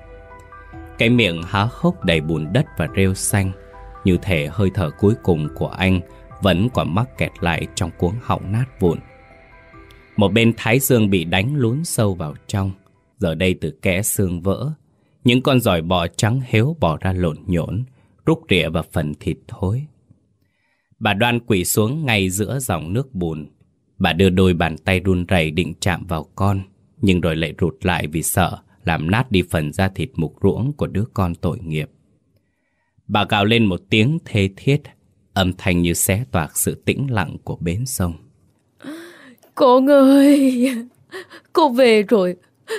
Cái miệng há hốc đầy bùn đất và rêu xanh, như thể hơi thở cuối cùng của anh vẫn còn mắc kẹt lại trong cuống họng nát vụn. Một bên thái dương bị đánh lún sâu vào trong, giờ đây từ kẽ xương vỡ, những con giỏi bò trắng héo bò ra lộn nhổn, rúc rỉa vào phần thịt thối. Bà đoan quỳ xuống ngay giữa dòng nước bùn. Bà đưa đôi bàn tay run rẩy định chạm vào con, nhưng rồi lại rụt lại vì sợ làm nát đi phần da thịt mục ruỗng của đứa con tội nghiệp. Bà gào lên một tiếng thê thiết, âm thanh như xé toạc sự tĩnh lặng của bến sông. Con ơi, cô về rồi,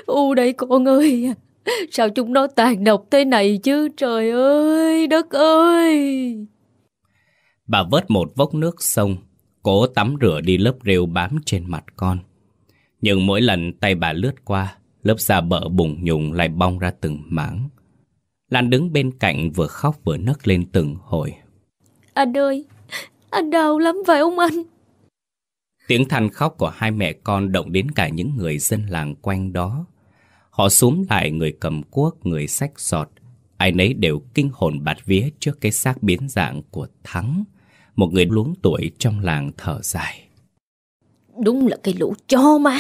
u đây con ơi. Sao chúng nó tàn độc thế này chứ trời ơi đất ơi Bà vớt một vốc nước sông Cố tắm rửa đi lớp rêu bám trên mặt con Nhưng mỗi lần tay bà lướt qua Lớp da bợ bùng nhùng lại bong ra từng mảng Lan đứng bên cạnh vừa khóc vừa nấc lên từng hồi Anh ơi Anh đau lắm phải không anh Tiếng than khóc của hai mẹ con động đến cả những người dân làng quanh đó Họ súm lại người cầm cuốc, người sách giọt. Ai nấy đều kinh hồn bạt vía trước cái xác biến dạng của Thắng. Một người luống tuổi trong làng thở dài. Đúng là cái lũ cho mà.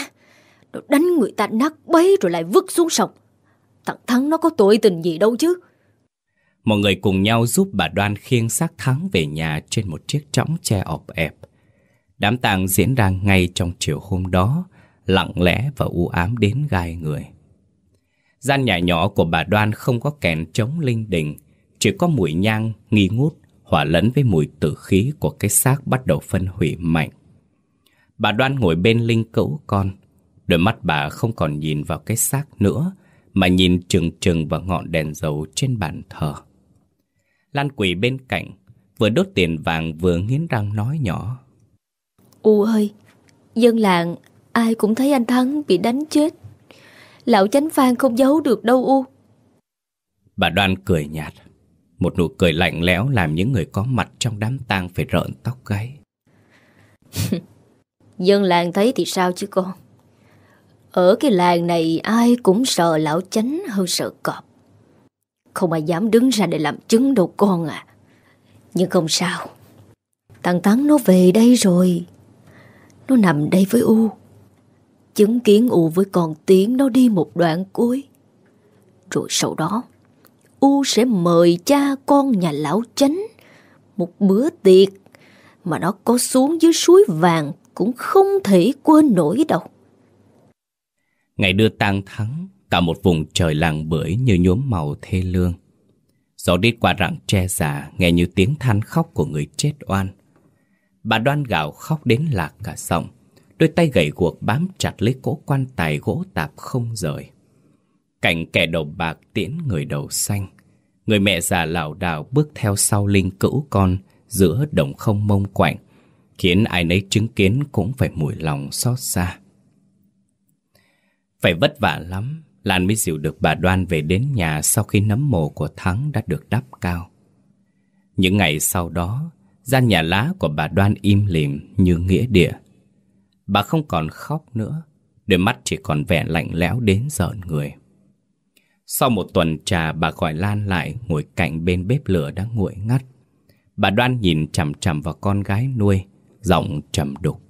Nó đánh người ta nát bấy rồi lại vứt xuống sông. Thằng Thắng nó có tội tình gì đâu chứ. Mọi người cùng nhau giúp bà Đoan khiêng xác Thắng về nhà trên một chiếc chõng che ọp ẹp. Đám tang diễn ra ngay trong chiều hôm đó, lặng lẽ và u ám đến gai người. Gian nhà nhỏ của bà Đoan không có kèn chống linh đình, chỉ có mùi nhang nghi ngút hòa lẫn với mùi tử khí của cái xác bắt đầu phân hủy mạnh. Bà Đoan ngồi bên linh cữu con, đôi mắt bà không còn nhìn vào cái xác nữa, mà nhìn chừng chừng vào ngọn đèn dầu trên bàn thờ. Lan quỳ bên cạnh, vừa đốt tiền vàng vừa nghiến răng nói nhỏ. U ơi, dân làng ai cũng thấy anh Thắng bị đánh chết. Lão chánh phan không giấu được đâu U Bà đoan cười nhạt Một nụ cười lạnh lẽo làm những người có mặt trong đám tang phải rợn tóc gáy Dân làng thấy thì sao chứ con Ở cái làng này ai cũng sợ lão chánh hơn sợ cọp. Không ai dám đứng ra để làm chứng đâu con à. Nhưng không sao. Thằng Thắng nó về đây rồi. Nó nằm đây với U. Chứng kiến U với con Tiến nó đi một đoạn cuối. Rồi sau đó, U sẽ mời cha con nhà lão chánh một bữa tiệc mà nó có xuống dưới suối vàng cũng không thể quên nổi đâu. Ngày đưa tang thắng, cả một vùng trời làng bưởi như nhuốm màu thê lương. Gió đi qua rặng tre già nghe như tiếng than khóc của người chết oan. Bà đoan gạo khóc đến lạc cả giọng. Đôi tay gầy guộc bám chặt lấy cỗ quan tài gỗ tạp không rời Cảnh kẻ đầu bạc tiễn người đầu xanh Người mẹ già lảo đảo bước theo sau Linh cữu con giữa đồng không mông quạnh, khiến ai nấy chứng kiến cũng phải mùi lòng xót xa. Phải vất vả lắm, Lan mới dìu được bà Đoan về đến nhà sau khi nấm mồ của Thắng đã được đắp cao. Những ngày sau đó, gian nhà lá của bà Đoan im lìm như nghĩa địa. Bà không còn khóc nữa, đôi mắt chỉ còn vẻ lạnh lẽo đến giận người. Sau một tuần trà bà gọi Lan lại ngồi cạnh bên bếp lửa đã nguội ngắt. Bà Đoan nhìn chằm chằm vào con gái nuôi, giọng trầm đục.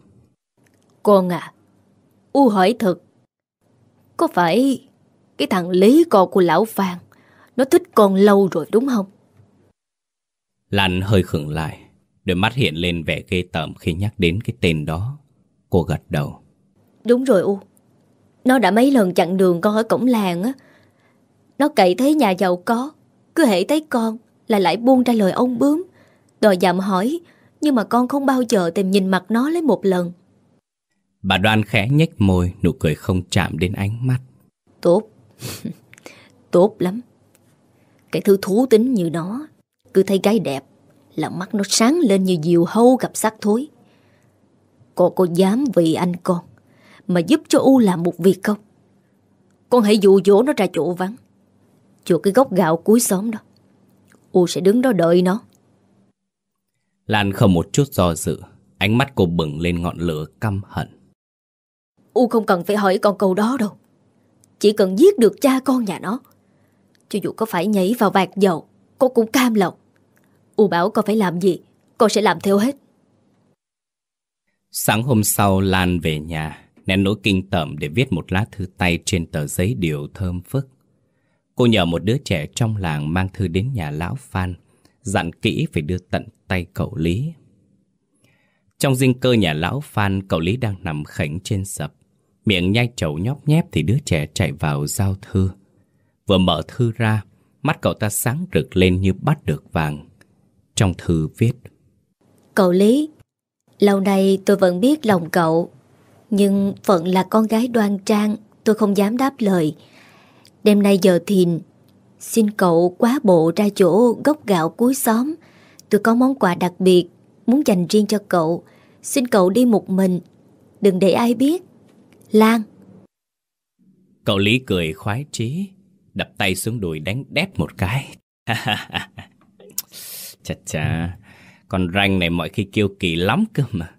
Con à, U hỏi thật, có phải cái thằng Lý con của lão Phan nó thích con lâu rồi đúng không? Lan hơi khựng lại, đôi mắt hiện lên vẻ ghê tởm khi nhắc đến cái tên đó. Cô gật đầu. Đúng rồi U, nó đã mấy lần chặn đường con ở cổng làng á. Nó cậy thấy nhà giàu có, cứ hễ thấy con là lại buông ra lời ông bướm, đòi dặm hỏi, nhưng mà con không bao giờ tìm nhìn mặt nó lấy một lần. Bà đoan khẽ nhếch môi, nụ cười không chạm đến ánh mắt. Tốt, tốt lắm. Cái thứ thú tính như nó, cứ thấy gái đẹp là mắt nó sáng lên như diều hâu gặp sắc thối. Cô có dám vì anh con mà giúp cho U làm một việc không? Con hãy dụ dỗ nó ra chỗ vắng. Chỗ cái gốc gạo cuối xóm đó. U sẽ đứng đó đợi nó. Lan không một chút do dự. Ánh mắt cô bừng lên ngọn lửa căm hận. U không cần phải hỏi con câu đó đâu. Chỉ cần giết được cha con nhà nó. Cho dù có phải nhảy vào vạt dầu, cô cũng cam lòng. U bảo con phải làm gì, con sẽ làm theo hết. Sáng hôm sau Lan về nhà, nén nỗi kinh tởm để viết một lá thư tay trên tờ giấy điều thơm phức. Cô nhờ một đứa trẻ trong làng mang thư đến nhà lão Phan, dặn kỹ phải đưa tận tay cậu Lý. Trong dinh cơ nhà lão Phan, cậu Lý đang nằm khảnh trên sập. Miệng nhai chầu nhóp nhép thì đứa trẻ chạy vào giao thư. Vừa mở thư ra, mắt cậu ta sáng rực lên như bắt được vàng. Trong thư viết Cậu Lý, lâu nay tôi vẫn biết lòng cậu, nhưng phận là con gái đoan trang, tôi không dám đáp lời. Đêm nay giờ thìn, xin cậu quá bộ ra chỗ gốc gạo cuối xóm. Tôi có món quà đặc biệt, muốn dành riêng cho cậu. Xin cậu đi một mình, đừng để ai biết. Lan Cậu Lý cười khoái chí Đập tay xuống đùi đánh đét một cái Chà chà Con ranh này mọi khi kêu kỳ lắm cơ mà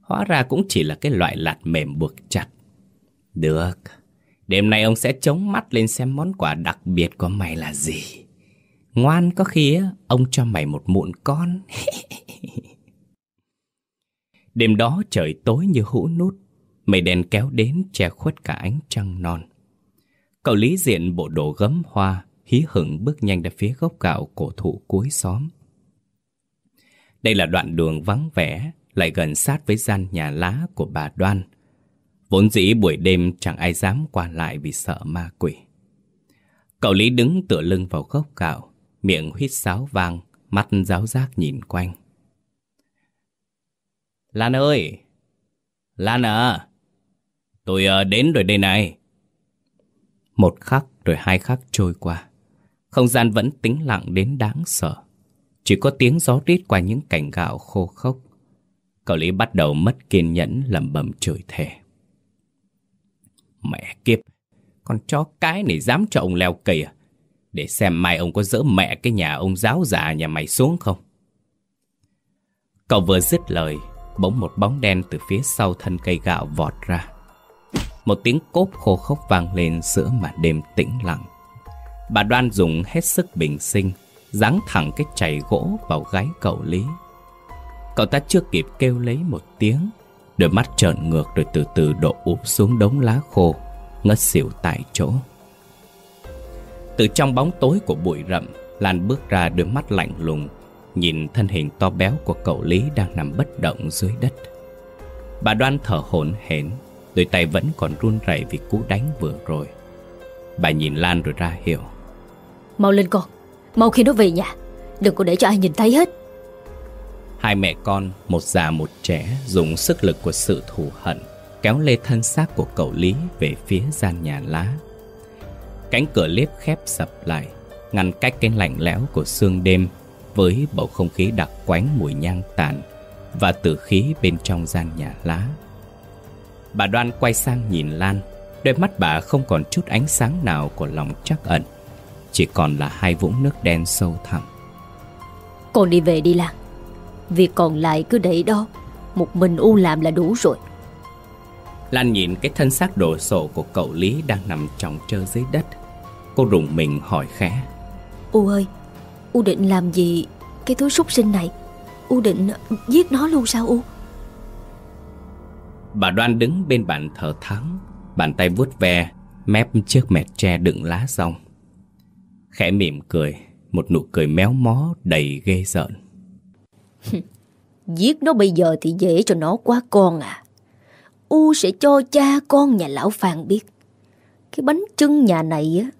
Hóa ra cũng chỉ là cái loại lạt mềm buộc chặt Được Đêm nay ông sẽ chống mắt lên xem món quà đặc biệt của mày là gì. Ngoan có khi ông cho mày một mụn con. Đêm đó trời tối như hũ nút, Mây đèn kéo đến che khuất cả ánh trăng non. Cậu Lý diện bộ đồ gấm hoa, Hí hửng bước nhanh ra phía gốc gạo cổ thụ cuối xóm. Đây là đoạn đường vắng vẻ, Lại gần sát với gian nhà lá của bà Đoan. Vốn dĩ buổi đêm chẳng ai dám qua lại vì sợ ma quỷ Cậu Lý đứng tựa lưng vào gốc gạo Miệng huýt sáo vang Mắt giáo giác nhìn quanh Lan ơi Lan à Tôi uh, đến rồi đây này. Một khắc rồi hai khắc trôi qua. Không gian vẫn tĩnh lặng đến đáng sợ. Chỉ có tiếng gió rít qua những cành gạo khô khốc. Cậu Lý bắt đầu mất kiên nhẫn lẩm bẩm chửi thề. Mẹ kiếp, con chó cái này dám cho ông leo cây à? Để xem mai ông có dỡ mẹ cái nhà ông giáo già nhà mày xuống không? Cậu vừa dứt lời, bỗng một bóng đen từ phía sau thân cây gạo vọt ra. Một tiếng cốp khô khốc vang lên giữa màn đêm tĩnh lặng Bà đoan dùng hết sức bình sinh Giáng thẳng cái chày gỗ vào gáy cậu Lý Cậu ta chưa kịp kêu lấy một tiếng Đôi mắt trợn ngược rồi từ từ đổ úp xuống đống lá khô, Ngất xỉu tại chỗ. Từ trong bóng tối của bụi rậm, Lan bước ra đôi mắt lạnh lùng, Nhìn thân hình to béo của cậu Lý đang nằm bất động dưới đất. Bà đoan thở hổn hển, Đôi tay vẫn còn run rẩy vì cú đánh vừa rồi. Bà nhìn Lan rồi ra hiểu Mau lên con, Mau khi nó về nhà, Đừng có để cho ai nhìn thấy hết. Hai mẹ con, một già một trẻ Dùng sức lực của sự thù hận Kéo lê thân xác của cậu Lý Về phía gian nhà lá Cánh cửa liếp khép sập lại ngăn cách cái lạnh lẽo của sương đêm với bầu không khí đặc quánh mùi nhang tàn và tử khí bên trong gian nhà lá. Bà Đoan quay sang nhìn Lan, đôi mắt bà không còn chút ánh sáng nào của lòng chắc ẩn, chỉ còn là hai vũng nước đen sâu thẳm. Con đi về đi Lan, việc còn lại cứ để đó, một mình U làm là đủ rồi. Lan nhìn cái thân xác đồ sộ của cậu Lý đang nằm tròng trơ dưới đất. Cô rùng mình hỏi khẽ. U ơi, U định làm gì cái thứ súc sinh này? U định giết nó luôn sao U? Bà Đoan đứng bên bàn thờ thắng, bàn tay vuốt ve, mép chiếc mẹt tre đựng lá rong. Khẽ mỉm cười, một nụ cười méo mó đầy ghê rợn. Giết nó bây giờ thì dễ cho nó quá con à. U sẽ cho cha con nhà lão Phan biết. Cái bánh trưng nhà này á,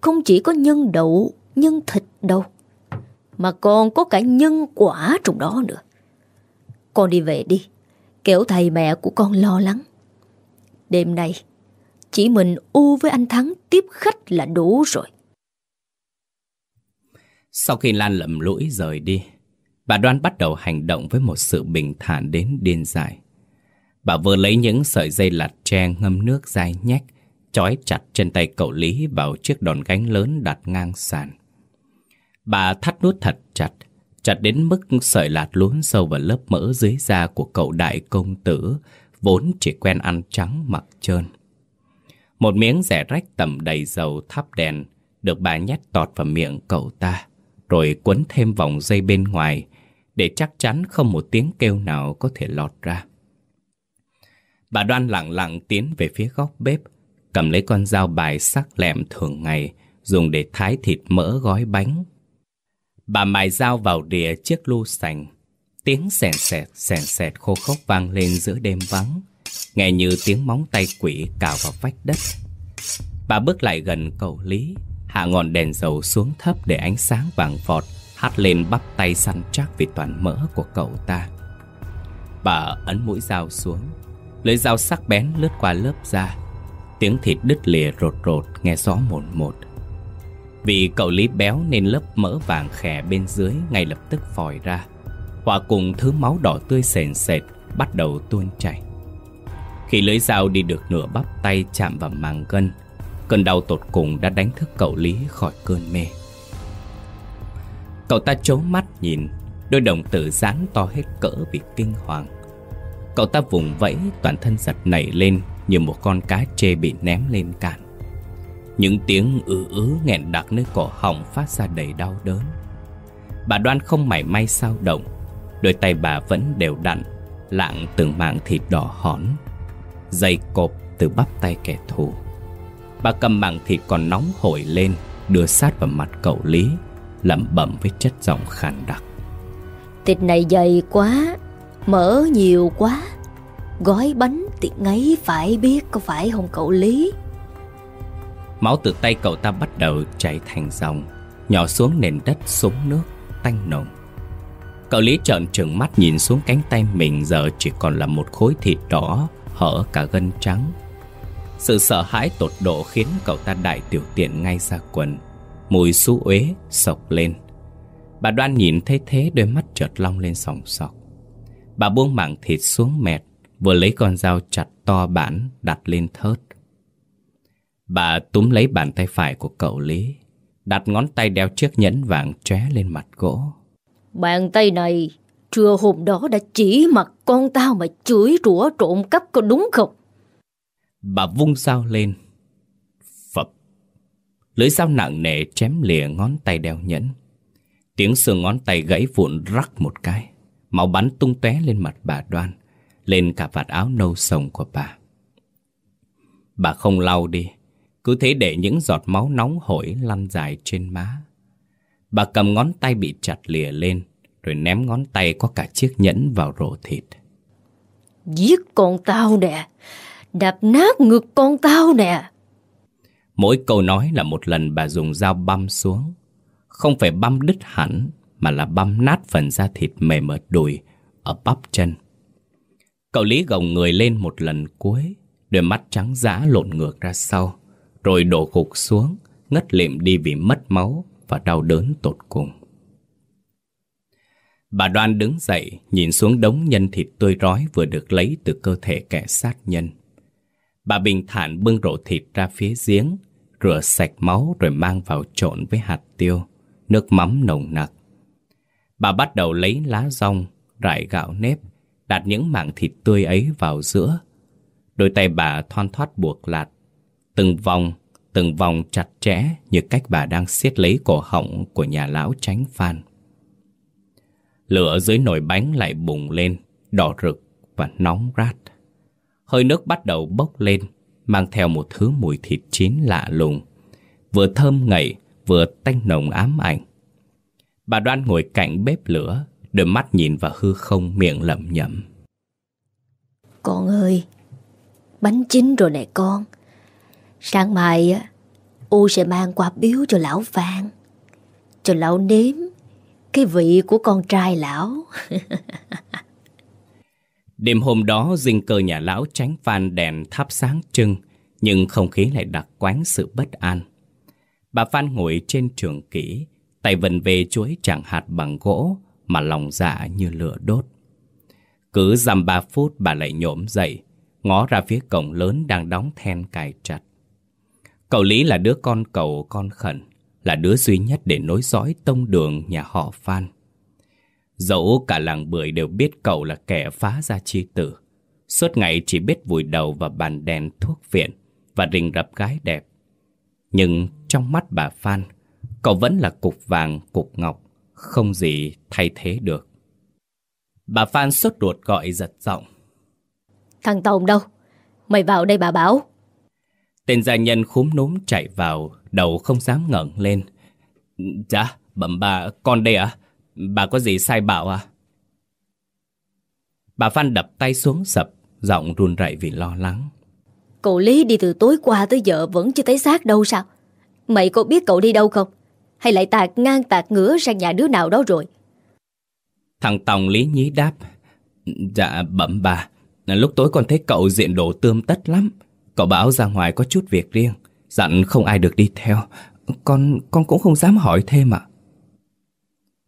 không chỉ có nhân đậu, nhân thịt đâu. Mà còn có cả nhân quả trong đó nữa. Con đi về đi, kéo thầy mẹ của con lo lắng. Đêm nay, chỉ mình U với anh Thắng tiếp khách là đủ rồi. Sau khi Lan lầm lũi rời đi, bà Đoan bắt đầu hành động với một sự bình thản đến điên dại. Bà vừa lấy những sợi dây lạt tre ngâm nước dai nhách, trói chặt trên tay cậu Lý vào chiếc đòn gánh lớn đặt ngang sàn. Bà thắt nút thật chặt, chặt đến mức sợi lạt lún sâu vào lớp mỡ dưới da của cậu đại công tử, vốn chỉ quen ăn trắng mặc trơn. Một miếng rẻ rách tầm đầy dầu thắp đèn, được bà nhét tọt vào miệng cậu ta, rồi quấn thêm vòng dây bên ngoài, để chắc chắn không một tiếng kêu nào có thể lọt ra. Bà đoan lặng lặng tiến về phía góc bếp, cầm lấy con dao bài sắc lẹm thường ngày, dùng để thái thịt mỡ gói bánh. Bà mài dao vào đìa chiếc lu sành, tiếng sèn sẹt sèn sẹt khô khốc vang lên giữa đêm vắng, nghe như tiếng móng tay quỷ cào vào vách đất. Bà bước lại gần cầu Lý, hạ ngọn đèn dầu xuống thấp để ánh sáng vàng vọt hát lên bắp tay săn chắc vì toàn mỡ của cậu ta. Bà ấn mũi dao xuống, Lưỡi dao sắc bén lướt qua lớp da. Tiếng thịt đứt lìa rột rột nghe rõ một một. Vì cậu Lý béo nên lớp mỡ vàng khè bên dưới ngay lập tức phòi ra. Hòa cùng thứ máu đỏ tươi sền sệt bắt đầu tuôn chảy. Khi lưỡi dao đi được nửa bắp tay chạm vào màng gân Cơn đau tột cùng đã đánh thức cậu Lý khỏi cơn mê. Cậu ta chố mắt nhìn, Đôi đồng tử dán to hết cỡ vì kinh hoàng. Cậu ta vùng vẫy, toàn thân giật nảy lên Như một con cá chê bị ném lên cạn. Những tiếng ư ứ nghẹn đặc nơi cổ họng phát ra đầy đau đớn. Bà đoan không mảy may sao động, Đôi tay bà vẫn đều đặn, Lạng từng mảng thịt đỏ hỏn Dây cộp từ bắp tay kẻ thù. Bà cầm mảng thịt còn nóng hổi lên, Đưa sát vào mặt cậu Lý lẩm bẩm với chất giọng khàn đặc. Thịt này dày quá Mỡ nhiều quá. Gói bánh thì ngấy phải biết có phải không cậu Lý? Máu từ tay cậu ta bắt đầu chảy thành dòng Nhỏ xuống nền đất súng nước Tanh nồng. Cậu Lý trợn trừng mắt nhìn xuống cánh tay mình Giờ chỉ còn là một khối thịt đỏ Hở cả gân trắng. Sự sợ hãi tột độ khiến cậu ta đại tiểu tiện ngay ra quần Mùi xú uế sộc lên. Bà đoan nhìn thấy thế đôi mắt chợt long lên sòng sọc. Bà buông mảng thịt xuống mẹt Vừa lấy con dao chặt to bản đặt lên thớt. Bà túm lấy bàn tay phải của cậu Lý Đặt ngón tay đeo chiếc nhẫn vàng tróe lên mặt gỗ. Bàn tay này Trưa hôm đó đã chỉ mặt con tao mà chửi rủa trộm cắp có đúng không? Bà vung dao lên Lưỡi dao nặng nề chém lìa ngón tay đeo nhẫn. Tiếng xương ngón tay gãy vụn rắc một cái. Máu bắn tung tóe lên mặt bà đoan, Lên cả vạt áo nâu sồng của bà. Bà không lau đi, Cứ thế để những giọt máu nóng hổi lăn dài trên má. Bà cầm ngón tay bị chặt lìa lên, Rồi ném ngón tay có cả chiếc nhẫn vào rổ thịt. Giết con tao nè, Đạp nát ngực con tao nè. Mỗi câu nói là một lần bà dùng dao băm xuống Không phải băm đứt hẳn mà là băm nát phần da thịt mềm ở đùi, ở bắp chân. Cậu Lý gồng người lên một lần cuối, đôi mắt trắng dã lộn ngược ra sau, rồi đổ gục xuống, ngất lịm đi vì mất máu và đau đớn tột cùng. Bà Đoan đứng dậy, nhìn xuống đống nhân thịt tươi rói vừa được lấy từ cơ thể kẻ sát nhân. Bà bình thản bưng rổ thịt ra phía giếng, rửa sạch máu rồi mang vào trộn với hạt tiêu, nước mắm nồng nặc. Bà bắt đầu lấy lá rong, rải gạo nếp, đặt những mảng thịt tươi ấy vào giữa. Đôi tay bà thoăn thoát buộc lạt, từng vòng, từng vòng chặt chẽ như cách bà đang siết lấy cổ họng của nhà lão tránh phan. Lửa dưới nồi bánh lại bùng lên, đỏ rực và nóng rát. Hơi nước bắt đầu bốc lên, mang theo một thứ mùi thịt chín lạ lùng. Vừa thơm ngậy, vừa tanh nồng ám ảnh. Bà đoan ngồi cạnh bếp lửa, đôi mắt nhìn vào hư không miệng lẩm nhẩm. Con ơi, bánh chín rồi nè con. Sáng mai U sẽ mang qua biếu cho lão Phan. Cho lão nếm cái vị của con trai lão. Đêm hôm đó, dinh cơ nhà lão tránh phan đèn thắp sáng trưng, Nhưng không khí lại đặc quánh sự bất an. Bà Phan ngồi trên trường kỹ Tay vần về chuối chẳng hạt bằng gỗ Mà lòng dạ như lửa đốt. Cứ dằm ba phút, bà lại nhổm dậy, Ngó ra phía cổng lớn đang đóng then cài chặt. Cậu Lý là đứa con cầu, con khẩn, Là đứa duy nhất để nối dõi tông đường nhà họ Phan. Dẫu cả làng bưởi đều biết cậu là kẻ phá ra chi tử. Suốt ngày chỉ biết vùi đầu vào bàn đèn thuốc viện Và rình rập gái đẹp. Nhưng trong mắt bà Phan Cậu vẫn là cục vàng, cục ngọc Không gì thay thế được. Bà Phan sốt ruột gọi giật giọng. Thằng Tông đâu? Mày vào đây bà bảo Tên gia nhân khúm núm chạy vào Đầu không dám ngẩng lên. Dạ, bẩm bà, con đây à? Bà có gì sai bảo à? Bà Phan đập tay xuống sập, giọng run rẩy vì lo lắng. Cậu Lý đi từ tối qua tới giờ vẫn chưa thấy xác đâu sao? Mày có biết cậu đi đâu không? Hay lại tạt ngang tạt ngửa sang nhà đứa nào đó rồi? Thằng Tòng Lý nhí đáp. Dạ bẩm bà, lúc tối con thấy cậu diện đồ tươm tất lắm. Cậu bảo ra ngoài có chút việc riêng, dặn không ai được đi theo. Con con cũng không dám hỏi thêm ạ.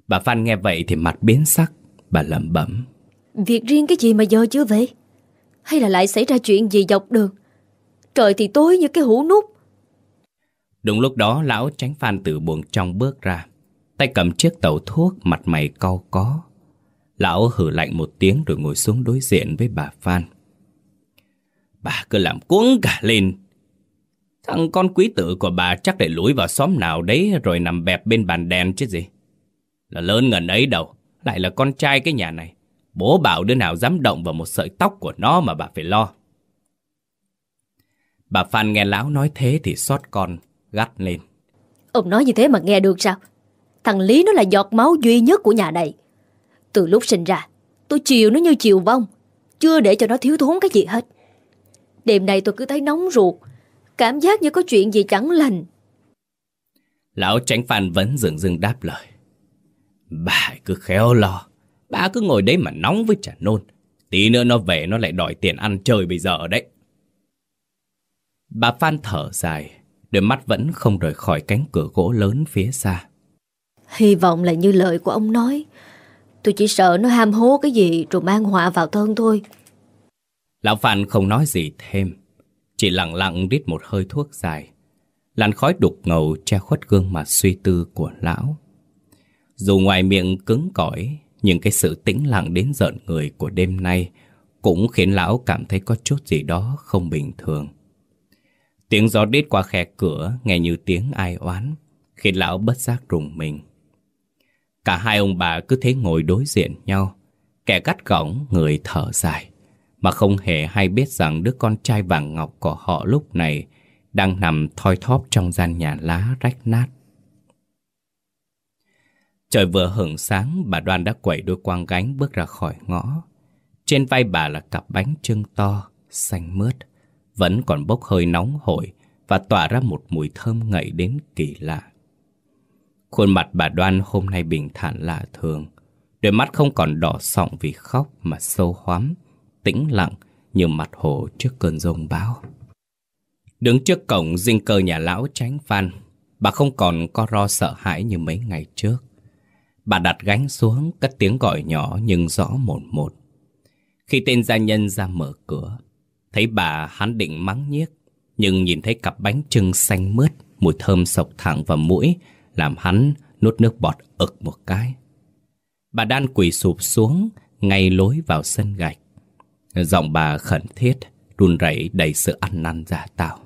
Bà Phan nghe vậy thì mặt biến sắc, bà lẩm bẩm. Việc riêng cái gì mà giờ chưa về? Hay là lại xảy ra chuyện gì dọc đường? Trời thì tối như cái hũ nút. Đúng lúc đó lão tránh Phan từ buồng trong bước ra. Tay cầm chiếc tàu thuốc mặt mày cau có. Lão hử lạnh một tiếng rồi ngồi xuống đối diện với bà Phan. Bà cứ làm cuống cả lên. Thằng con quý tử của bà chắc để lủi vào xóm nào đấy rồi nằm bẹp bên bàn đèn chứ gì. Là lớn ngần ấy đâu, lại là con trai cái nhà này. Bố bảo đứa nào dám động vào một sợi tóc của nó mà bà phải lo. Bà Phan nghe lão nói thế thì xót con, gắt lên. Ông nói như thế mà nghe được sao? Thằng Lý nó là giọt máu duy nhất của nhà này. Từ lúc sinh ra, tôi chiều nó như chiều vong, chưa để cho nó thiếu thốn cái gì hết. Đêm nay tôi cứ thấy nóng ruột, cảm giác như có chuyện gì chẳng lành. Lão tránh Phan vẫn dừng dừng đáp lời. Bà cứ khéo lo. Bà cứ ngồi đấy mà nóng với trả nôn. Tí nữa nó về nó lại đòi tiền ăn chơi bây giờ đấy. Bà Phan thở dài, đôi mắt vẫn không rời khỏi cánh cửa gỗ lớn phía xa. Hy vọng là như lời của ông nói. Tôi chỉ sợ nó ham hố cái gì rồi mang họa vào thân thôi. Lão Phan không nói gì thêm, chỉ lặng lặng rít một hơi thuốc dài. Làn khói đục ngầu che khuất gương mặt suy tư của lão. Dù ngoài miệng cứng cỏi, nhưng cái sự tĩnh lặng đến giận người của đêm nay cũng khiến lão cảm thấy có chút gì đó không bình thường. Tiếng gió đít qua khe cửa nghe như tiếng ai oán, khiến lão bất giác rùng mình. Cả hai ông bà cứ thế ngồi đối diện nhau, kẻ cắt gỏng người thở dài, mà không hề hay biết rằng đứa con trai vàng ngọc của họ lúc này đang nằm thoi thóp trong gian nhà lá rách nát. Trời vừa hửng sáng, bà Đoan đã quẩy đôi quang gánh bước ra khỏi ngõ. Trên vai bà là cặp bánh trưng to, xanh mướt, vẫn còn bốc hơi nóng hổi và tỏa ra một mùi thơm ngậy đến kỳ lạ. Khuôn mặt bà Đoan hôm nay bình thản lạ thường, đôi mắt không còn đỏ sọng vì khóc mà sâu hoắm, tĩnh lặng như mặt hồ trước cơn rông bão. Đứng trước cổng dinh cơ nhà lão tránh phan, Bà không còn co ro sợ hãi như mấy ngày trước. Bà đặt gánh xuống, cất tiếng gọi nhỏ nhưng rõ một một. Khi tên gia nhân ra mở cửa, thấy bà hắn định mắng nhiếc, nhưng nhìn thấy cặp bánh trưng xanh mướt, mùi thơm sộc thẳng vào mũi, làm hắn nuốt nước bọt ực một cái. Bà đan quỳ sụp xuống, ngay lối vào sân gạch. Giọng bà khẩn thiết, run rẩy đầy sự ăn năn giả tạo.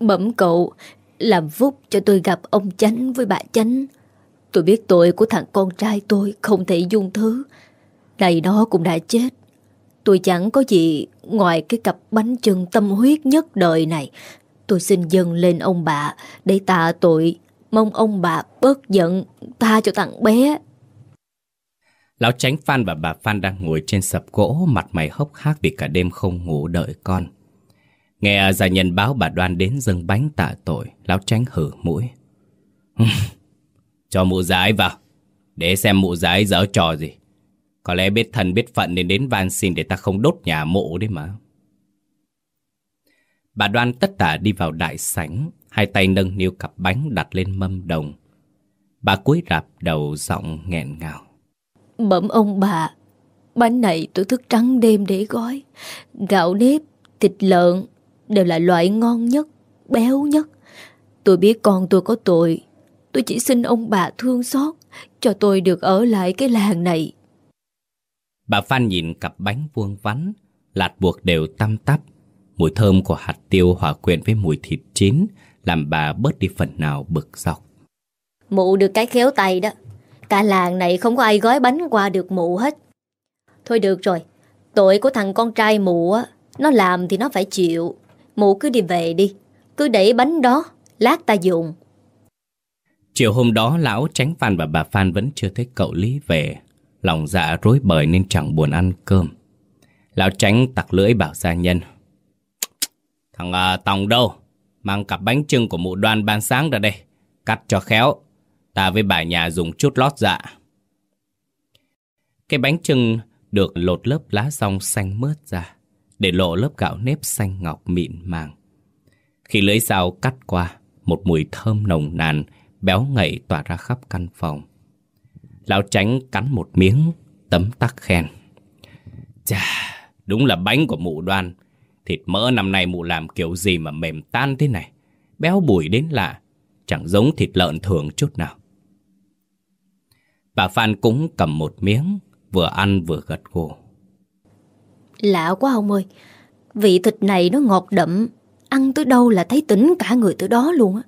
Bẩm cậu, làm phúc cho tôi gặp ông chánh với bà chánh. Tôi biết tội của thằng con trai tôi không thể dung thứ. Này nó cũng đã chết. Tôi chẳng có gì ngoài cái cặp bánh chân tâm huyết nhất đời này. Tôi xin dâng lên ông bà để tạ tội. Mong ông bà bớt giận, tha cho thằng bé. Lão Tránh Phan và bà Phan đang ngồi trên sập gỗ, mặt mày hốc hác vì cả đêm không ngủ đợi con. Nghe gia nhân báo bà Đoan đến dâng bánh tạ tội, Lão Tránh hử mũi. Cho mụ giái vào, để xem mụ giái dở trò gì. Có lẽ biết thần biết phận nên đến van xin để ta không đốt nhà mộ đấy mà. Bà Đoan tất tả đi vào đại sảnh, hai tay nâng niu cặp bánh đặt lên mâm đồng. Bà cúi rạp đầu giọng nghẹn ngào. Bẩm ông bà, bánh này tôi thức trắng đêm để gói. Gạo nếp, thịt lợn đều là loại ngon nhất, béo nhất. Tôi biết con tôi có tội. Tôi chỉ xin ông bà thương xót cho tôi được ở lại cái làng này. Bà Phan nhìn cặp bánh vuông vắn, lạt buộc đều tăm tắp. Mùi thơm của hạt tiêu hòa quyện với mùi thịt chín làm bà bớt đi phần nào bực dọc. Mụ được cái khéo tay đó. Cả làng này không có ai gói bánh qua được mụ hết. Thôi được rồi, tội của thằng con trai mụ á, nó làm thì nó phải chịu. Mụ cứ đi về đi, cứ để bánh đó, lát ta dùng. Chiều hôm đó lão tránh Phan và bà Phan vẫn chưa thấy cậu Lý về. Lòng dạ rối bời nên chẳng buồn ăn cơm. Lão tránh tặc lưỡi bảo gia nhân. Thằng à, Tòng đâu? Mang cặp bánh trưng của mụ đoan ban sáng ra đây. Cắt cho khéo. Ta với bà nhà dùng chút lót dạ. Cái bánh trưng được lột lớp lá rong xanh mướt ra, để lộ lớp gạo nếp xanh ngọc mịn màng. Khi lưỡi dao cắt qua, một mùi thơm nồng nàn, béo ngậy tỏa ra khắp căn phòng. Lão tránh cắn một miếng, tấm tắc khen. Chà, đúng là bánh của mụ đoan. Thịt mỡ năm nay mụ làm kiểu gì mà mềm tan thế này. Béo bùi đến lạ, chẳng giống thịt lợn thường chút nào. Bà Phan cũng cầm một miếng, vừa ăn vừa gật gù. Lạ quá ông ơi, vị thịt này nó ngọt đậm, ăn tới đâu là thấy tỉnh cả người tới đó luôn á.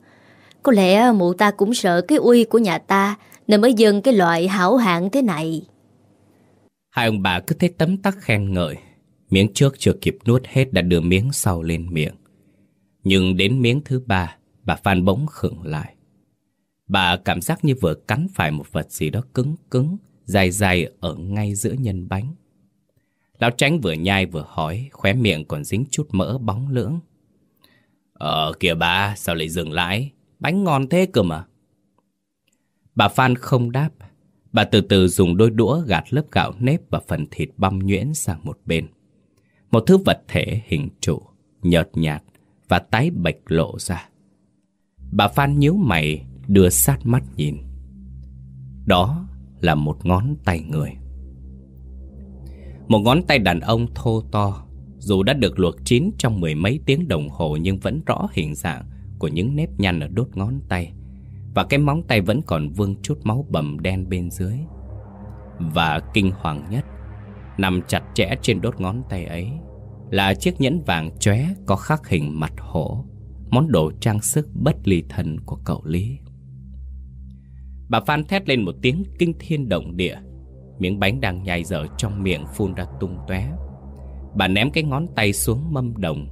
Có lẽ mụ ta cũng sợ cái uy của nhà ta nên mới dâng cái loại hảo hạng thế này. Hai ông bà cứ thấy tấm tắc khen ngợi. Miếng trước chưa kịp nuốt hết đã đưa miếng sau lên miệng. Nhưng đến miếng thứ ba, bà Phan bỗng khựng lại. Bà cảm giác như vừa cắn phải một vật gì đó cứng cứng, dài dài ở ngay giữa nhân bánh. Lão tránh vừa nhai vừa hỏi, khóe miệng còn dính chút mỡ bóng lưỡng. Ờ kìa bà, sao lại dừng lại? Bánh ngon thế cơ mà. Bà Phan không đáp. Bà từ từ dùng đôi đũa gạt lớp gạo nếp và phần thịt băm nhuyễn sang một bên. Một thứ vật thể hình trụ, nhợt nhạt và tái bạch lộ ra. Bà Phan nhíu mày đưa sát mắt nhìn. Đó là một ngón tay người. Một ngón tay đàn ông thô to, dù đã được luộc chín trong mười mấy tiếng đồng hồ nhưng vẫn rõ hình dạng của những nếp nhăn ở đốt ngón tay. Và cái móng tay vẫn còn vương chút máu bầm đen bên dưới. Và kinh hoàng nhất, nằm chặt chẽ trên đốt ngón tay ấy là chiếc nhẫn vàng chóe có khắc hình mặt hổ, món đồ trang sức bất ly thân của cậu Lý. Bà Phan thét lên một tiếng kinh thiên động địa Miếng bánh đang nhai dở trong miệng phun ra tung tóe. Bà ném cái ngón tay xuống mâm đồng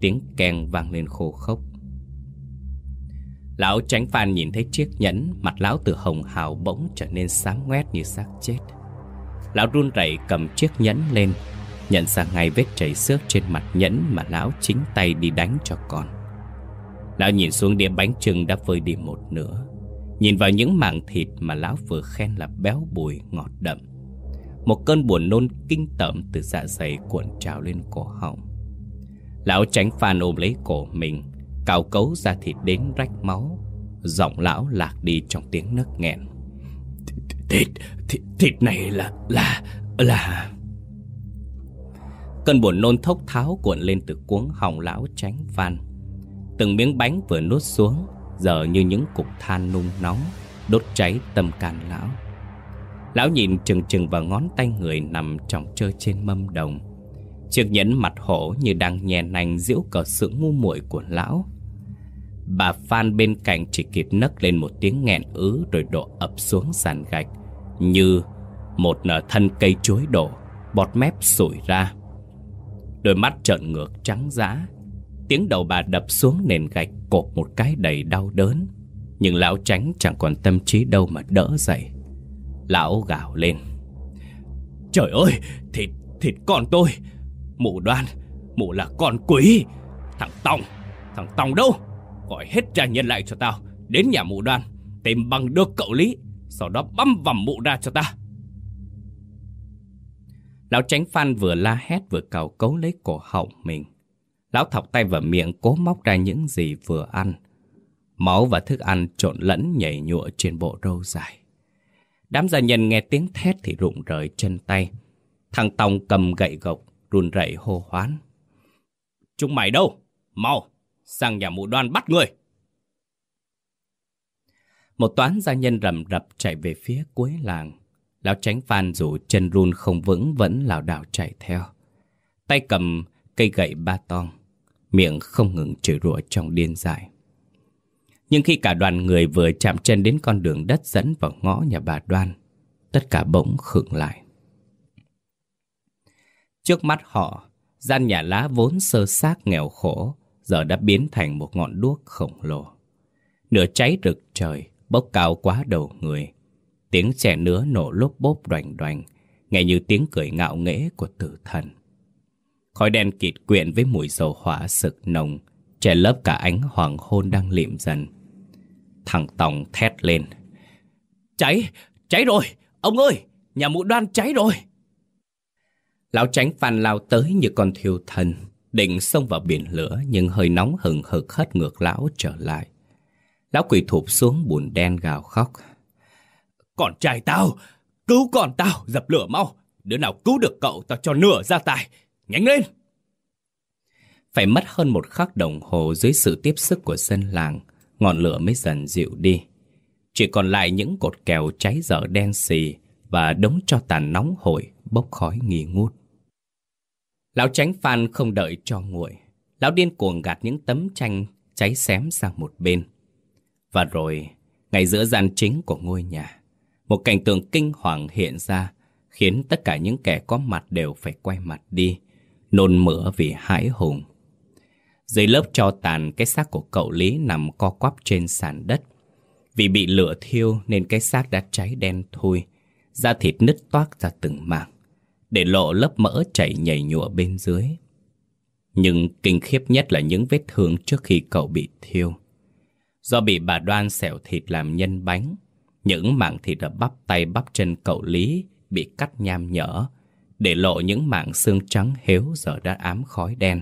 Tiếng keng vang lên khô khốc Lão tránh phan nhìn thấy chiếc nhẫn Mặt lão từ hồng hào bỗng trở nên xám ngoét như xác chết. Lão run rẩy cầm chiếc nhẫn lên, Nhận ra ngay vết chảy xước trên mặt nhẫn Mà lão chính tay đi đánh cho con. Lão nhìn xuống đĩa bánh trưng đã vơi đi một nửa, Nhìn vào những mảng thịt mà lão vừa khen là béo bùi, ngọt đậm. Một cơn buồn nôn kinh tởm từ dạ dày cuộn trào lên cổ họng. Lão tránh phan ôm lấy cổ mình Cào cấu ra thịt đến rách máu. Giọng lão lạc đi trong tiếng nấc nghẹn. Thịt, thịt, thịt này là, là, là. Cơn buồn nôn thốc tháo cuộn lên từ cuống họng lão tránh van. Từng miếng bánh vừa nuốt xuống Giờ như những cục than nung nóng Đốt cháy tâm can lão. Lão nhìn chừng chừng vào ngón tay người nằm trọng chơi trên mâm đồng. Chiếc nhẫn mặt hổ như đang nhè nành giễu cờ sự ngu muội của lão. Bà Phan bên cạnh chỉ kịp nấc lên một tiếng nghẹn ứ rồi đổ ập xuống sàn gạch Như một nở thân cây chuối đổ, bọt mép sủi ra. Đôi mắt trợn ngược trắng dã Tiếng đầu bà đập xuống nền gạch cột một cái đầy đau đớn. Nhưng lão tránh chẳng còn tâm trí đâu mà đỡ dậy. Lão gào lên. Trời ơi, thịt, thịt con tôi. Mụ đoan, mụ là con quý. Thằng Tòng, thằng Tòng đâu? Gọi hết gia nhân lại cho tao. Đến nhà mụ đoan, Tìm bằng được cậu Lý, Sau đó băm vằm mụ ra cho ta. Lão tránh phan vừa la hét vừa cào cấu lấy cổ họng mình. Lão thọc tay vào miệng cố móc ra những gì vừa ăn. Máu và thức ăn trộn lẫn nhảy nhụa trên bộ râu dài. Đám gia nhân nghe tiếng thét thì rụng rời chân tay. Thằng Tòng cầm gậy gộc, run rẩy hô hoán. Chúng mày đâu? Mau! Sang nhà mụ đoan bắt người! Một toán gia nhân rầm rập chạy về phía cuối làng Lão tránh phan dù chân run không vững vẫn lảo đảo chạy theo. Tay cầm cây gậy ba tong, miệng không ngừng chửi rủa trong điên dại. Nhưng khi cả đoàn người vừa chạm chân đến con đường đất dẫn vào ngõ nhà bà Đoan, tất cả bỗng khựng lại. Trước mắt họ, gian nhà lá vốn sơ xác nghèo khổ, giờ đã biến thành một ngọn đuốc khổng lồ. Nửa cháy rực trời, bốc cao quá đầu người, Tiếng trẻ nứa nổ lốp bốp đoành đoành, nghe như tiếng cười ngạo nghễ của tử thần. Khói đen kịt quyện với mùi dầu hỏa sực nồng, che lấp cả ánh hoàng hôn đang liệm dần. Thằng Tòng thét lên. Cháy, cháy rồi, ông ơi, nhà mụ đoan cháy rồi. Lão tránh phàn lao tới như con thiêu thần, định xông vào biển lửa nhưng hơi nóng hừng hực hất ngược lão trở lại. Lão quỳ thụp xuống bùn đen gào khóc. Con trai tao, cứu con tao, dập lửa mau. Đứa nào cứu được cậu tao cho nửa gia tài. Nhanh lên! Phải mất hơn một khắc đồng hồ dưới sự tiếp sức của dân làng, ngọn lửa mới dần dịu đi. Chỉ còn lại những cột kèo cháy dở đen xì và đống cho tàn nóng hổi bốc khói nghi ngút. Lão tránh phan không đợi cho nguội. Lão điên cuồng gạt những tấm tranh cháy xém sang một bên. Và rồi, ngay giữa gian chính của ngôi nhà, một cảnh tượng kinh hoàng hiện ra, khiến tất cả những kẻ có mặt đều phải quay mặt đi, nôn mửa vì hãi hùng. Dưới lớp cho tàn, cái xác của cậu Lý nằm co quắp trên sàn đất. Vì bị lửa thiêu nên cái xác đã cháy đen thui, da thịt nứt toác ra từng mảng, để lộ lớp mỡ chảy nhảy nhụa bên dưới. Nhưng kinh khiếp nhất là những vết thương trước khi cậu bị thiêu. Do bị bà đoan xẻo thịt làm nhân bánh, những mảng thịt ở bắp tay bắp chân cậu Lý bị cắt nham nhở, để lộ những mảng xương trắng héo giờ đã ám khói đen.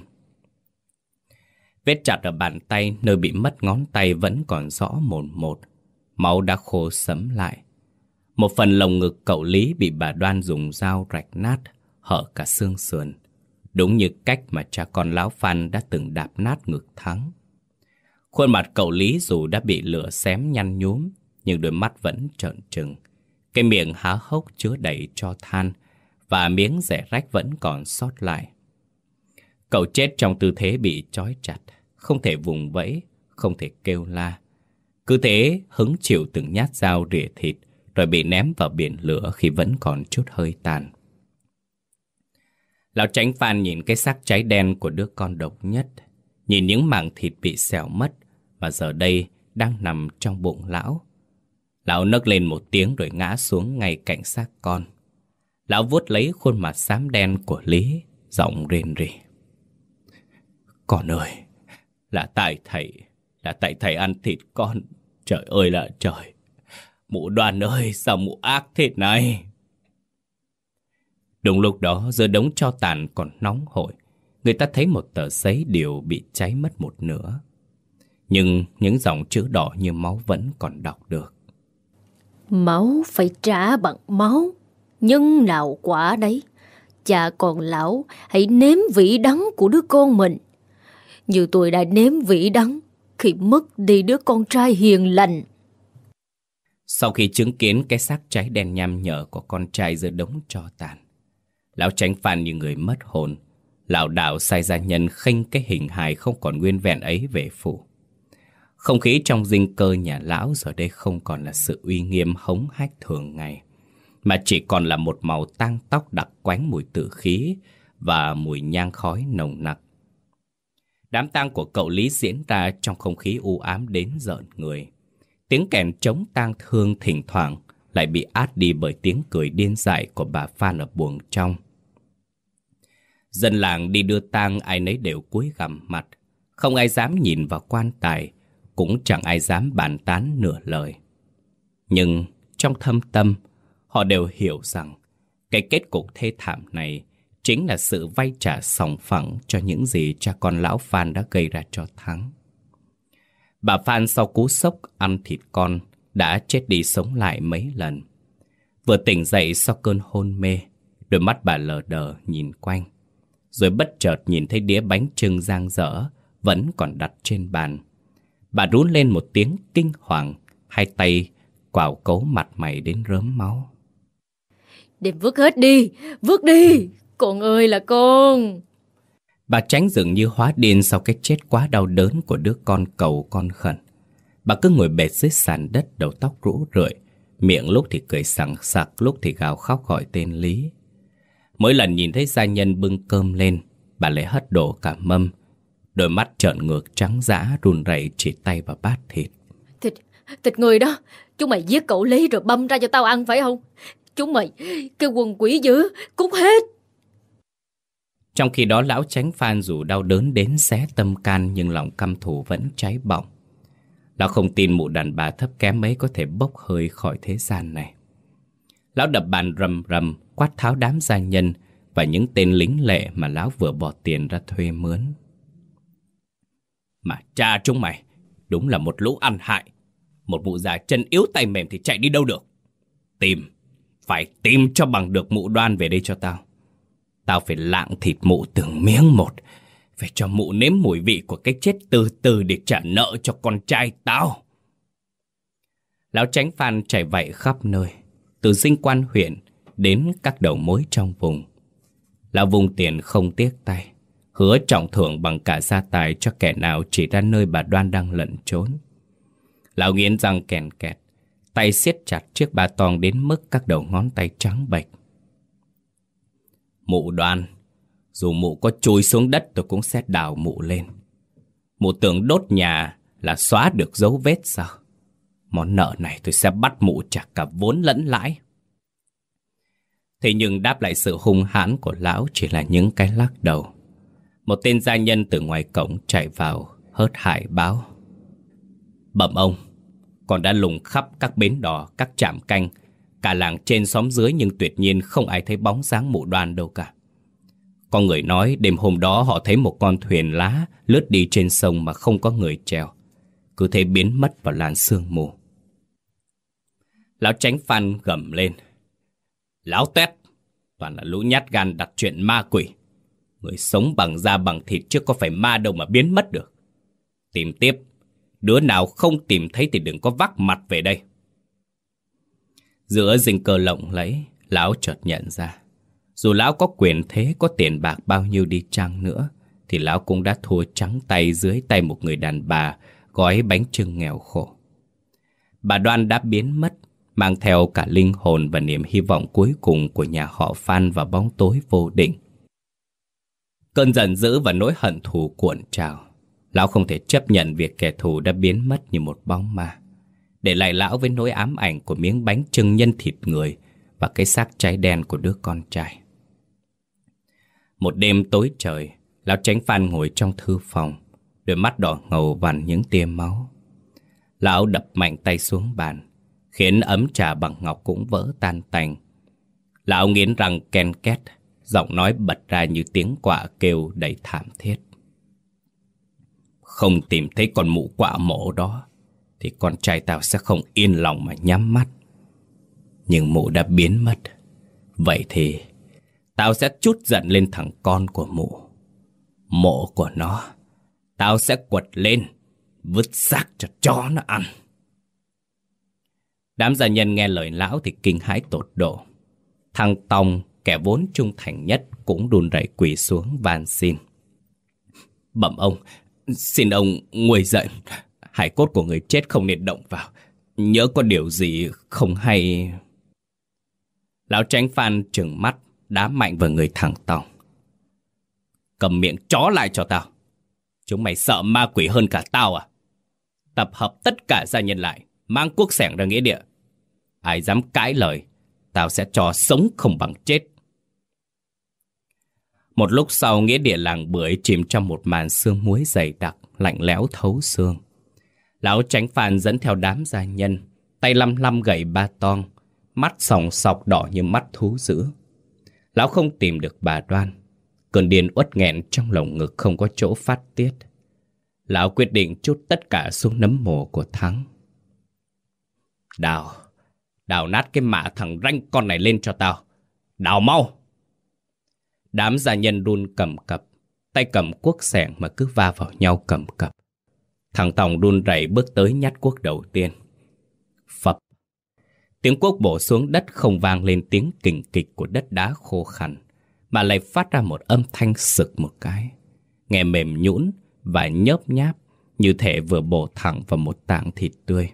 Vết chặt ở bàn tay nơi bị mất ngón tay vẫn còn rõ mồn một, máu đã khô sẫm lại. Một phần lồng ngực cậu Lý bị bà Đoan dùng dao rạch nát, hở cả xương sườn. Đúng như cách mà cha con lão Phan đã từng đạp nát ngực thắng. Khuôn mặt cậu Lý dù đã bị lửa xém nhăn nhúm, nhưng đôi mắt vẫn trợn trừng. Cái miệng há hốc chứa đầy cho than và miếng rẻ rách vẫn còn sót lại. Cậu chết trong tư thế bị trói chặt, không thể vùng vẫy, không thể kêu la. Cứ thế hứng chịu từng nhát dao rỉa thịt rồi bị ném vào biển lửa khi vẫn còn chút hơi tàn. Lão tránh phan nhìn cái xác cháy đen của đứa con độc nhất, nhìn những mảng thịt bị xẻo mất mà giờ đây đang nằm trong bụng lão. Lão nấc lên một tiếng rồi ngã xuống ngay cạnh xác con. Lão vuốt lấy khuôn mặt xám đen của Lý, giọng rên rỉ. Con ơi, là tại thầy, là tại thầy ăn thịt con. Trời ơi là trời. Mụ đoàn ơi, sao mụ ác thế này? Đúng lúc đó, giữa đống cho tàn còn nóng hổi, người ta thấy một tờ giấy điều bị cháy mất một nửa. Nhưng những dòng chữ đỏ như máu vẫn còn đọc được. Máu phải trả bằng máu, nhân nào quả đấy. Cha còn lão, hãy nếm vị đắng của đứa con mình. Như tôi đã nếm vị đắng khi mất đi đứa con trai hiền lành. Sau khi chứng kiến cái xác cháy đen nham nhở của con trai giữa đống tro tàn, lão tránh phàn như người mất hồn, lão đạo sai gia nhân khinh cái hình hài không còn nguyên vẹn ấy về phủ. Không khí trong dinh cơ nhà lão giờ đây không còn là sự uy nghiêm hống hách thường ngày, mà chỉ còn là một màu tang tóc đặc quánh mùi tử khí và mùi nhang khói nồng nặc. Đám tang của cậu Lý diễn ra trong không khí u ám đến giận người. Tiếng kèn trống tang thương thỉnh thoảng lại bị át đi bởi tiếng cười điên dại của bà Phan ở buồng trong. Dân làng đi đưa tang ai nấy đều cúi gằm mặt, không ai dám nhìn vào quan tài, cũng chẳng ai dám bàn tán nửa lời. Nhưng trong thâm tâm, họ đều hiểu rằng cái kết cục thê thảm này chính là sự vay trả sòng phẳng cho những gì cha con lão Phan đã gây ra cho Thắng. Bà Phan sau cú sốc ăn thịt con đã chết đi sống lại mấy lần. Vừa tỉnh dậy sau cơn hôn mê, đôi mắt bà lờ đờ nhìn quanh. Rồi bất chợt nhìn thấy đĩa bánh trưng giang dở vẫn còn đặt trên bàn. Bà rún lên một tiếng kinh hoàng, hai tay quào cấu mặt mày đến rớm máu. Đem vứt hết đi, vứt đi, con ơi là con. Bà tránh dường như hóa điên sau cái chết quá đau đớn của đứa con cầu con khẩn. Bà cứ ngồi bệt dưới sàn đất đầu tóc rũ rượi, miệng lúc thì cười sảng sặc, lúc thì gào khóc gọi tên Lý. Mỗi lần nhìn thấy gia nhân bưng cơm lên, bà lại hất đổ cả mâm. Đôi mắt trợn ngược trắng dã run rẩy chỉ tay vào bát thịt. Thịt, thịt người đó, chúng mày giết cậu Lý rồi băm ra cho tao ăn phải không? Chúng mày, cái quần quỷ dữ, cút hết. Trong khi đó lão tránh phan dù đau đớn đến xé tâm can nhưng lòng căm thù vẫn cháy bỏng. Lão không tin mụ đàn bà thấp kém ấy có thể bốc hơi khỏi thế gian này. Lão đập bàn rầm rầm, quát tháo đám gia nhân và những tên lính lệ mà lão vừa bỏ tiền ra thuê mướn. Mà cha chúng mày, đúng là một lũ ăn hại. Một mụ già chân yếu tay mềm thì chạy đi đâu được. Tìm, phải tìm cho bằng được mụ đoan về đây cho tao. Tao phải lạng thịt mụ từng miếng một. Phải cho mụ nếm mùi vị của cái chết từ từ để trả nợ cho con trai tao. Lão tránh phan chạy vậy khắp nơi. Từ dinh quan huyện đến các đầu mối trong vùng. Lão vùng tiền không tiếc tay. Hứa trọng thưởng bằng cả gia tài cho kẻ nào chỉ ra nơi bà Đoan đang lẩn trốn. Lão nghiến răng kèn kẹt. Tay siết chặt chiếc ba tong đến mức các đầu ngón tay trắng bệch. Mụ đoan, dù mụ có chui xuống đất tôi cũng sẽ đào mụ lên. Mụ tưởng đốt nhà là xóa được dấu vết sao? Món nợ này tôi sẽ bắt mụ trả cả vốn lẫn lãi. Thế nhưng đáp lại sự hung hãn của lão chỉ là những cái lắc đầu. Một tên gia nhân từ ngoài cổng chạy vào, hớt hải báo. Bẩm ông, còn đã lùng khắp các bến đò, các trạm canh, cả làng trên xóm dưới nhưng tuyệt nhiên không ai thấy bóng dáng mụ đoan đâu cả. Có người nói đêm hôm đó họ thấy một con thuyền lá lướt đi trên sông mà không có người chèo. Cứ thế biến mất vào làn sương mù. Lão tránh phan gầm lên. Lão tét, toàn là lũ nhát gan đặt chuyện ma quỷ. Người sống bằng da bằng thịt chứ có phải ma đâu mà biến mất được. Tìm tiếp, đứa nào không tìm thấy thì đừng có vác mặt về đây. Giữa dinh cờ lộng lẫy, lão chợt nhận ra. Dù lão có quyền thế, có tiền bạc bao nhiêu đi chăng nữa, thì lão cũng đã thua trắng tay dưới tay một người đàn bà gói bánh trưng nghèo khổ. Bà Đoan đã biến mất, mang theo cả linh hồn và niềm hy vọng cuối cùng của nhà họ Phan vào bóng tối vô định. Cơn giận dữ và nỗi hận thù cuộn trào. Lão không thể chấp nhận việc kẻ thù đã biến mất như một bóng ma để lại lão với nỗi ám ảnh của miếng bánh trưng nhân thịt người và cái xác cháy đen của đứa con trai. Một đêm tối trời, lão tránh phan ngồi trong thư phòng, đôi mắt đỏ ngầu vằn những tia máu. Lão đập mạnh tay xuống bàn, khiến ấm trà bằng ngọc cũng vỡ tan tành. Lão nghiến răng ken két, giọng nói bật ra như tiếng quạ kêu đầy thảm thiết. không tìm thấy con mụ quả mộ đó, thì con trai tao sẽ không yên lòng mà nhắm mắt. Nhưng mụ đã biến mất. Vậy thì tao sẽ chút giận lên thằng con của mụ. Mộ của nó, tao sẽ quật lên, vứt xác cho chó nó ăn. Đám gia nhân nghe lời lão thì kinh hãi tột độ. Thằng Tòng, kẻ vốn trung thành nhất, cũng đùn đẩy quỳ xuống van xin. Bẩm ông, xin ông nguôi giận. Hải cốt của người chết không nên động vào. Nhớ có điều gì không hay... Lão tránh phan trừng mắt, đá mạnh vào người thằng Tòng. Cầm miệng chó lại cho tao. Chúng mày sợ ma quỷ hơn cả tao à? Tập hợp tất cả gia nhân lại, mang quốc sẻng ra nghĩa địa. Ai dám cãi lời, tao sẽ cho sống không bằng chết. Một lúc sau, nghĩa địa làng bưởi chìm trong một màn sương muối dày đặc, lạnh lẽo thấu xương. Lão tránh phàn dẫn theo đám gia nhân, tay lăm lăm gậy ba tong, mắt sòng sọc đỏ như mắt thú dữ. Lão không tìm được bà đoan, cơn điên uất nghẹn trong lồng ngực không có chỗ phát tiết. Lão quyết định chút tất cả xuống nấm mồ của Thắng. Đào, đào nát cái mạ thằng ranh con này lên cho tao. Đào mau! Đám gia nhân run cầm cập, tay cầm cuốc sẻng mà cứ va vào nhau cầm cập. Thằng Tòng run rẩy bước tới nhát cuốc đầu tiên. Phập. Tiếng cuốc bổ xuống đất không vang lên tiếng kình kịch của đất đá khô khăn, mà lại phát ra một âm thanh sực một cái. Nghe mềm nhũn và nhớp nháp như thể vừa bổ thẳng vào một tảng thịt tươi.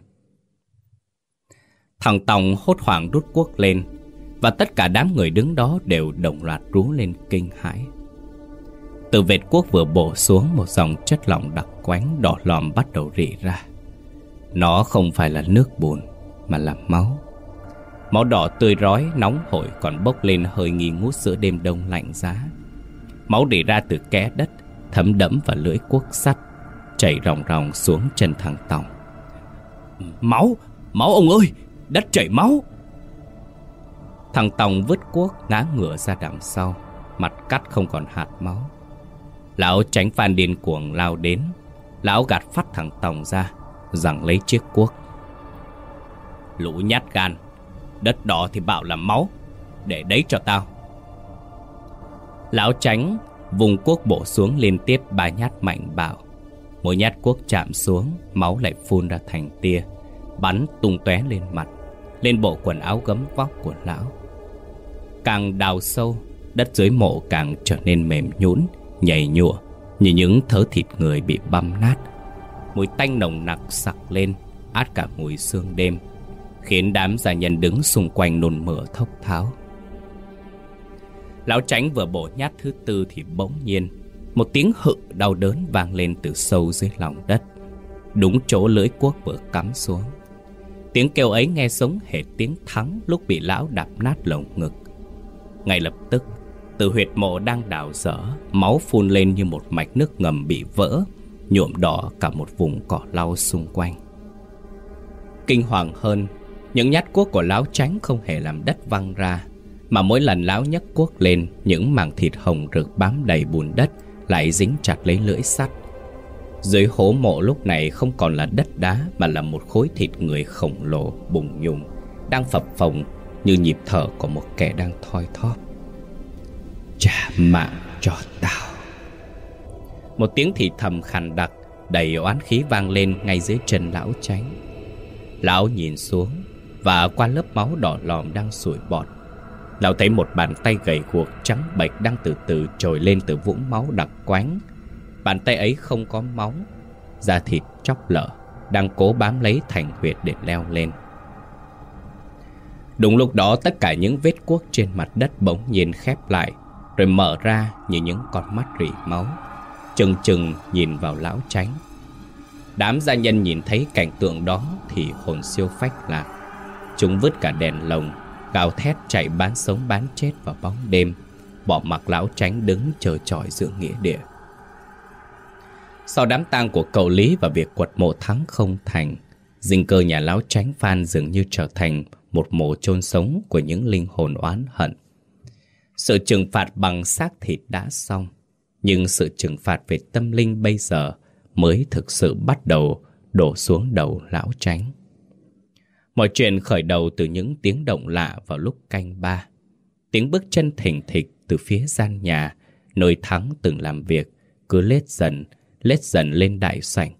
Thằng Tòng hốt hoảng rút cuốc lên và tất cả đám người đứng đó đều đồng loạt rú lên kinh hãi. Từ vệt cuốc vừa bổ xuống một dòng chất lỏng đặc quánh đỏ lòm bắt đầu rỉ ra. Nó không phải là nước bùn mà là máu. Máu đỏ tươi rói, nóng hổi còn bốc lên hơi nghi ngút giữa đêm đông lạnh giá. Máu rỉ ra từ kẽ đất, thấm đẫm vào lưỡi cuốc sắt, chảy ròng ròng xuống chân thằng Tòng. Máu! Máu ông ơi! Đất chảy máu! Thằng Tòng vứt cuốc ngã ngửa ra đằng sau, mặt cắt không còn hạt máu. Lão tránh phan điên cuồng lao đến, lão gạt phát thằng Tòng ra, rằng lấy chiếc cuốc. Lũ nhát gan, đất đỏ thì bảo là máu, để đấy cho tao. Lão tránh vùng cuốc bổ xuống liên tiếp ba nhát mạnh bảo. Mỗi nhát cuốc chạm xuống, máu lại phun ra thành tia, bắn tung tóe lên mặt, lên bộ quần áo gấm vóc của lão. Càng đào sâu, đất dưới mộ càng trở nên mềm nhũn, nhảy nhụa như những thớ thịt người bị băm nát. Mùi tanh nồng nặc sặc lên, át cả mùi sương đêm, khiến đám gia nhân đứng xung quanh nôn mửa thốc tháo. Lão tránh vừa bổ nhát thứ tư thì bỗng nhiên một tiếng hự đau đớn vang lên từ sâu dưới lòng đất, đúng chỗ lưỡi cuốc vừa cắm xuống. Tiếng kêu ấy nghe sống hệt tiếng thắng lúc bị lão đạp nát lồng ngực. Ngay lập tức, từ huyệt mộ đang đào dở, máu phun lên như một mạch nước ngầm bị vỡ, nhuộm đỏ cả một vùng cỏ lau xung quanh. Kinh hoàng hơn, những nhát cuốc của lão tránh không hề làm đất văng ra, mà mỗi lần lão nhấc cuốc lên, những mảng thịt hồng rực bám đầy bùn đất lại dính chặt lấy lưỡi sắt. Dưới hố mộ lúc này không còn là đất đá mà là một khối thịt người khổng lồ bùng nhùng, đang phập phồng như nhịp thở của một kẻ đang thoi thóp. Trả mạng cho tao. Một tiếng thì thầm khàn đặc, đầy oán khí vang lên ngay dưới chân lão tránh. Lão nhìn xuống và qua lớp máu đỏ lòm đang sủi bọt. Lão thấy một bàn tay gầy guộc trắng bệch đang từ từ trồi lên từ vũng máu đặc quánh. Bàn tay ấy không có máu, da thịt chóc lở, đang cố bám lấy thành huyệt để leo lên. Đúng lúc đó tất cả những vết cuốc trên mặt đất bỗng nhiên khép lại rồi mở ra như những con mắt rỉ máu, Chừng chừng nhìn vào lão tránh Đám gia nhân nhìn thấy cảnh tượng đó thì hồn siêu phách lạc. Chúng vứt cả đèn lồng, Gào thét chạy bán sống bán chết vào bóng đêm, Bỏ mặc lão tránh đứng chờ trọi giữa nghĩa địa. Sau đám tang của cậu Lý và việc quật mộ thắng không thành, Dinh cơ nhà lão tránh phan dường như trở thành một mộ chôn sống của những linh hồn oán hận. Sự trừng phạt bằng xác thịt đã xong, nhưng sự trừng phạt về tâm linh bây giờ mới thực sự bắt đầu đổ xuống đầu lão tránh. Mọi chuyện khởi đầu từ những tiếng động lạ vào lúc canh ba. Tiếng bước chân thình thịch từ phía gian nhà, nơi Thắng từng làm việc, cứ lết dần, lết dần lên đại sảnh.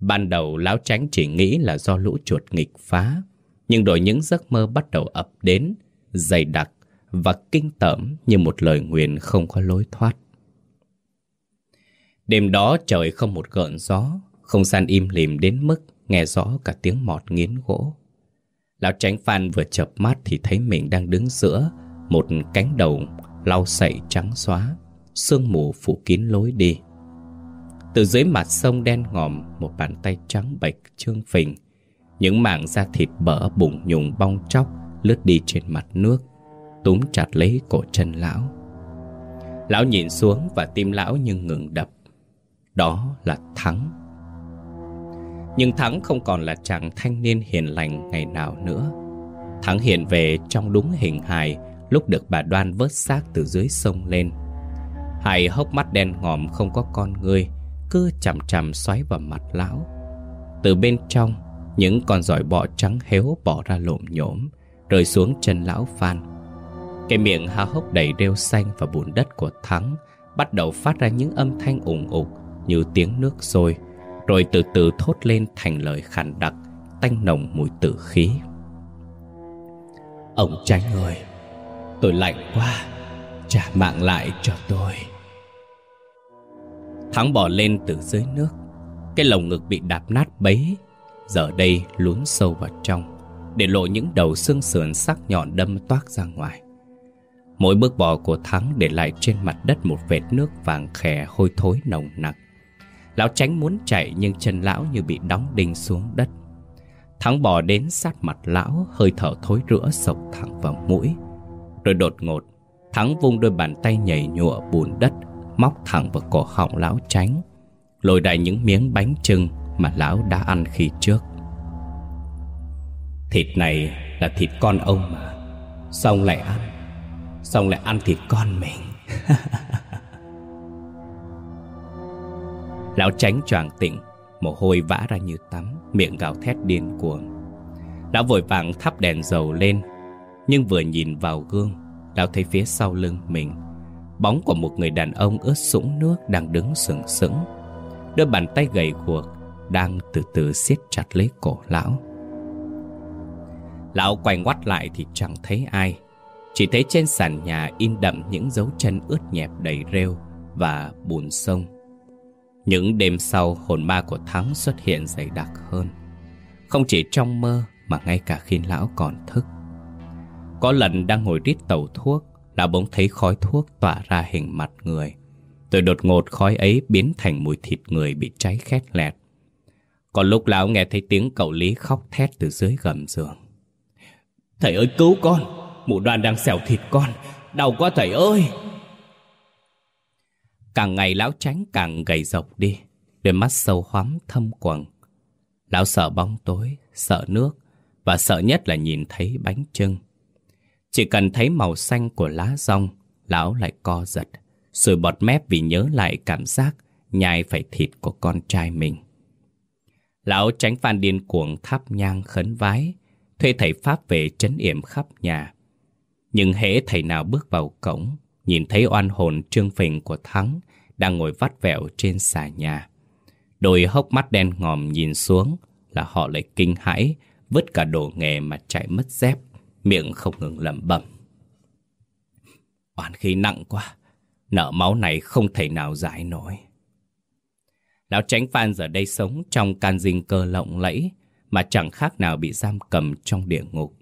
Ban đầu lão tránh chỉ nghĩ là do lũ chuột nghịch phá, nhưng rồi những giấc mơ bắt đầu ập đến, dày đặc và kinh tởm như một lời nguyền không có lối thoát. Đêm đó trời không một gợn gió, không gian im lìm đến mức nghe rõ cả tiếng mọt nghiến gỗ. Lão tránh phan vừa chập mắt thì thấy mình đang đứng giữa một cánh đầu lau sậy trắng xóa, sương mù phủ kín lối đi. Từ dưới mặt sông đen ngòm một bàn tay trắng bệch trương phình, những mảng da thịt bở bụng nhùng bong chóc lướt đi trên mặt nước, túm chặt lấy cổ chân lão. Lão nhìn xuống và tim lão như ngừng đập. Đó là Thắng. Nhưng Thắng không còn là chàng thanh niên hiền lành ngày nào nữa. Thắng hiện về trong đúng hình hài lúc được bà Đoan vớt xác từ dưới sông lên. Hai hốc mắt đen ngòm không có con ngươi, cứ chằm chằm xoáy vào mặt lão. Từ bên trong, những con giỏi bọ trắng héo bỏ ra lộm nhổm, rơi xuống chân lão Phan. Cái miệng há hốc đầy rêu xanh và bùn đất của Thắng bắt đầu phát ra những âm thanh ủng ục như tiếng nước sôi, rồi từ từ thốt lên thành lời khàn đặc, tanh nồng mùi tử khí. Ông tránh ơi, tôi lạnh quá, trả mạng lại cho tôi. Thắng bỏ lên từ dưới nước, cái lồng ngực bị đạp nát bấy, giờ đây lún sâu vào trong, để lộ những đầu xương sườn sắc nhọn đâm toát ra ngoài. Mỗi bước bò của Thắng để lại trên mặt đất một vệt nước vàng khè hôi thối nồng nặc. Lão tránh muốn chạy nhưng chân lão như bị đóng đinh xuống đất. Thắng bò đến sát mặt lão, hơi thở thối rữa sộc thẳng vào mũi. Rồi đột ngột, Thắng vung đôi bàn tay nhảy nhụa bùn đất, móc thẳng vào cổ họng lão tránh, lôi đại những miếng bánh trưng mà lão đã ăn khi trước. Thịt này là thịt con ông mà, xong lại ăn, xong lại ăn thịt con mình. Lão tránh choàng tỉnh, Mồ hôi vã ra như tắm, Miệng gào thét điên cuồng. Lão vội vàng thắp đèn dầu lên, Nhưng vừa nhìn vào gương, Lão thấy phía sau lưng mình, Bóng của một người đàn ông ướt sũng nước Đang đứng sừng sững. Đôi bàn tay gầy guộc Đang từ từ siết chặt lấy cổ lão. Lão quay ngoắt lại thì chẳng thấy ai. Chỉ thấy trên sàn nhà in đậm những dấu chân ướt nhẹp đầy rêu Và bùn sông. Những đêm sau, hồn ma của Thắng xuất hiện dày đặc hơn. Không chỉ trong mơ, mà ngay cả khi lão còn thức. Có lần đang ngồi rít tàu thuốc, Lão bỗng thấy khói thuốc tỏa ra hình mặt người. Rồi đột ngột khói ấy biến thành mùi thịt người bị cháy khét lẹt. Còn lúc lão nghe thấy tiếng cậu Lý khóc thét từ dưới gầm giường. Thầy ơi, cứu con! Mụ đoàn đang xẻo thịt con. Đau quá thầy ơi. Càng ngày lão tránh càng gầy rộc đi. Đôi mắt sâu hoắm thâm quầng. Lão sợ bóng tối, sợ nước Và sợ nhất là nhìn thấy bánh trưng Chỉ cần thấy màu xanh của lá rong Lão lại co giật Rồi bọt mép vì nhớ lại cảm giác Nhai phải thịt của con trai mình. Lão tránh phan điên cuồng thắp nhang khấn vái Thuê thầy Pháp về trấn yểm khắp nhà. Nhưng hễ thầy nào bước vào cổng, Nhìn thấy oan hồn trương phình của Thắng Đang ngồi vắt vẹo trên xà nhà. Đôi hốc mắt đen ngòm nhìn xuống Là họ lại kinh hãi, Vứt cả đồ nghề mà chạy mất dép, Miệng không ngừng lẩm bẩm. Oan khí nặng quá, Nợ máu này không thể nào giải nổi. Lão tránh phan giờ đây sống trong can dinh cơ lộng lẫy Mà chẳng khác nào bị giam cầm trong địa ngục.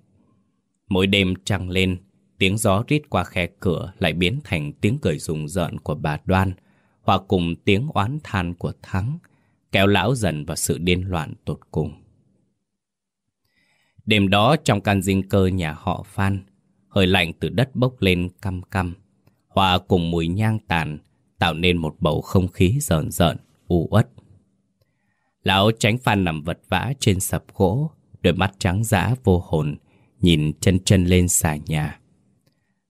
Mỗi đêm trăng lên Tiếng gió rít qua khe cửa lại biến thành tiếng cười rùng rợn của bà Đoan, hòa cùng tiếng oán than của Thắng, kéo lão dần vào sự điên loạn tột cùng. Đêm đó trong căn dinh cơ nhà họ Phan, hơi lạnh từ đất bốc lên căm căm, hòa cùng mùi nhang tàn, tạo nên một bầu không khí rợn rợn, u uất. Lão tránh Phan nằm vật vã trên sập gỗ, đôi mắt trắng dã vô hồn, nhìn chân chân lên xà nhà.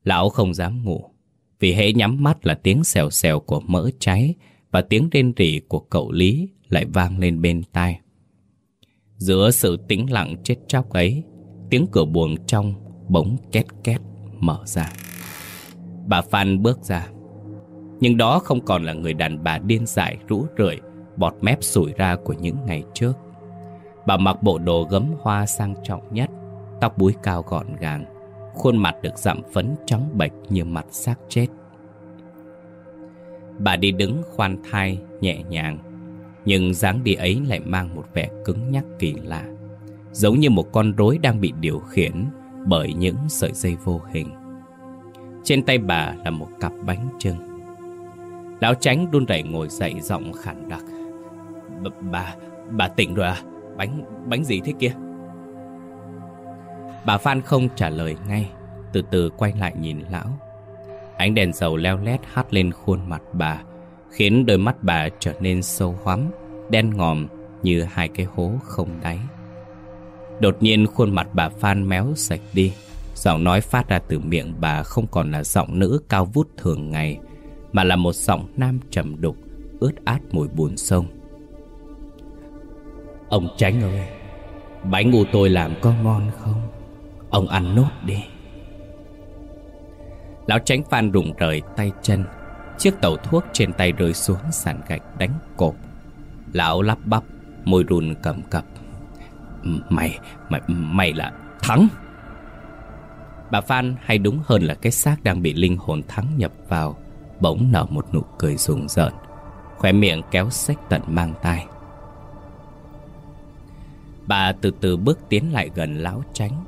Lão không dám ngủ, Vì hễ nhắm mắt là tiếng xèo xèo của mỡ cháy Và tiếng rên rỉ của cậu Lý lại vang lên bên tai. Giữa sự tĩnh lặng chết chóc ấy, Tiếng cửa buồng trong bỗng két két mở ra. Bà Phan bước ra, Nhưng đó không còn là người đàn bà điên dại, rũ rượi, Bọt mép sủi ra của những ngày trước. Bà mặc bộ đồ gấm hoa sang trọng nhất, Tóc búi cao gọn gàng Khuôn mặt được dặm phấn trắng bệch như mặt xác chết Bà đi đứng khoan thai, nhẹ nhàng Nhưng dáng đi ấy lại mang một vẻ cứng nhắc kỳ lạ Giống như một con rối đang bị điều khiển Bởi những sợi dây vô hình Trên tay bà là một cặp bánh trưng Lão tránh đun rẩy ngồi dậy giọng khản đặc B Bà, bà tỉnh rồi à? Bánh, bánh gì thế kia? Bà Phan không trả lời ngay, Từ từ quay lại nhìn lão. Ánh đèn dầu leo lét hắt lên khuôn mặt bà, Khiến đôi mắt bà trở nên sâu hoắm, Đen ngòm như hai cái hố không đáy. Đột nhiên khuôn mặt bà Phan méo sạch đi, Giọng nói phát ra từ miệng bà không còn là giọng nữ cao vút thường ngày, Mà là một giọng nam trầm đục, Ướt át mùi buồn sông. Ông Tránh ơi, Bánh u tôi làm có ngon không? Ông ăn nốt đi. Lão Tránh Phan rụng rời tay chân. Chiếc tàu thuốc trên tay rơi xuống sàn gạch đánh cột. Lão lắp bắp Môi run cầm cập. Mày, mày, mày là Thắng. Bà Phan hay đúng hơn là cái xác đang bị linh hồn Thắng nhập vào Bỗng nở một nụ cười rùng rợn. Khóe miệng kéo xách tận mang tai. Bà từ từ bước tiến lại gần lão tránh.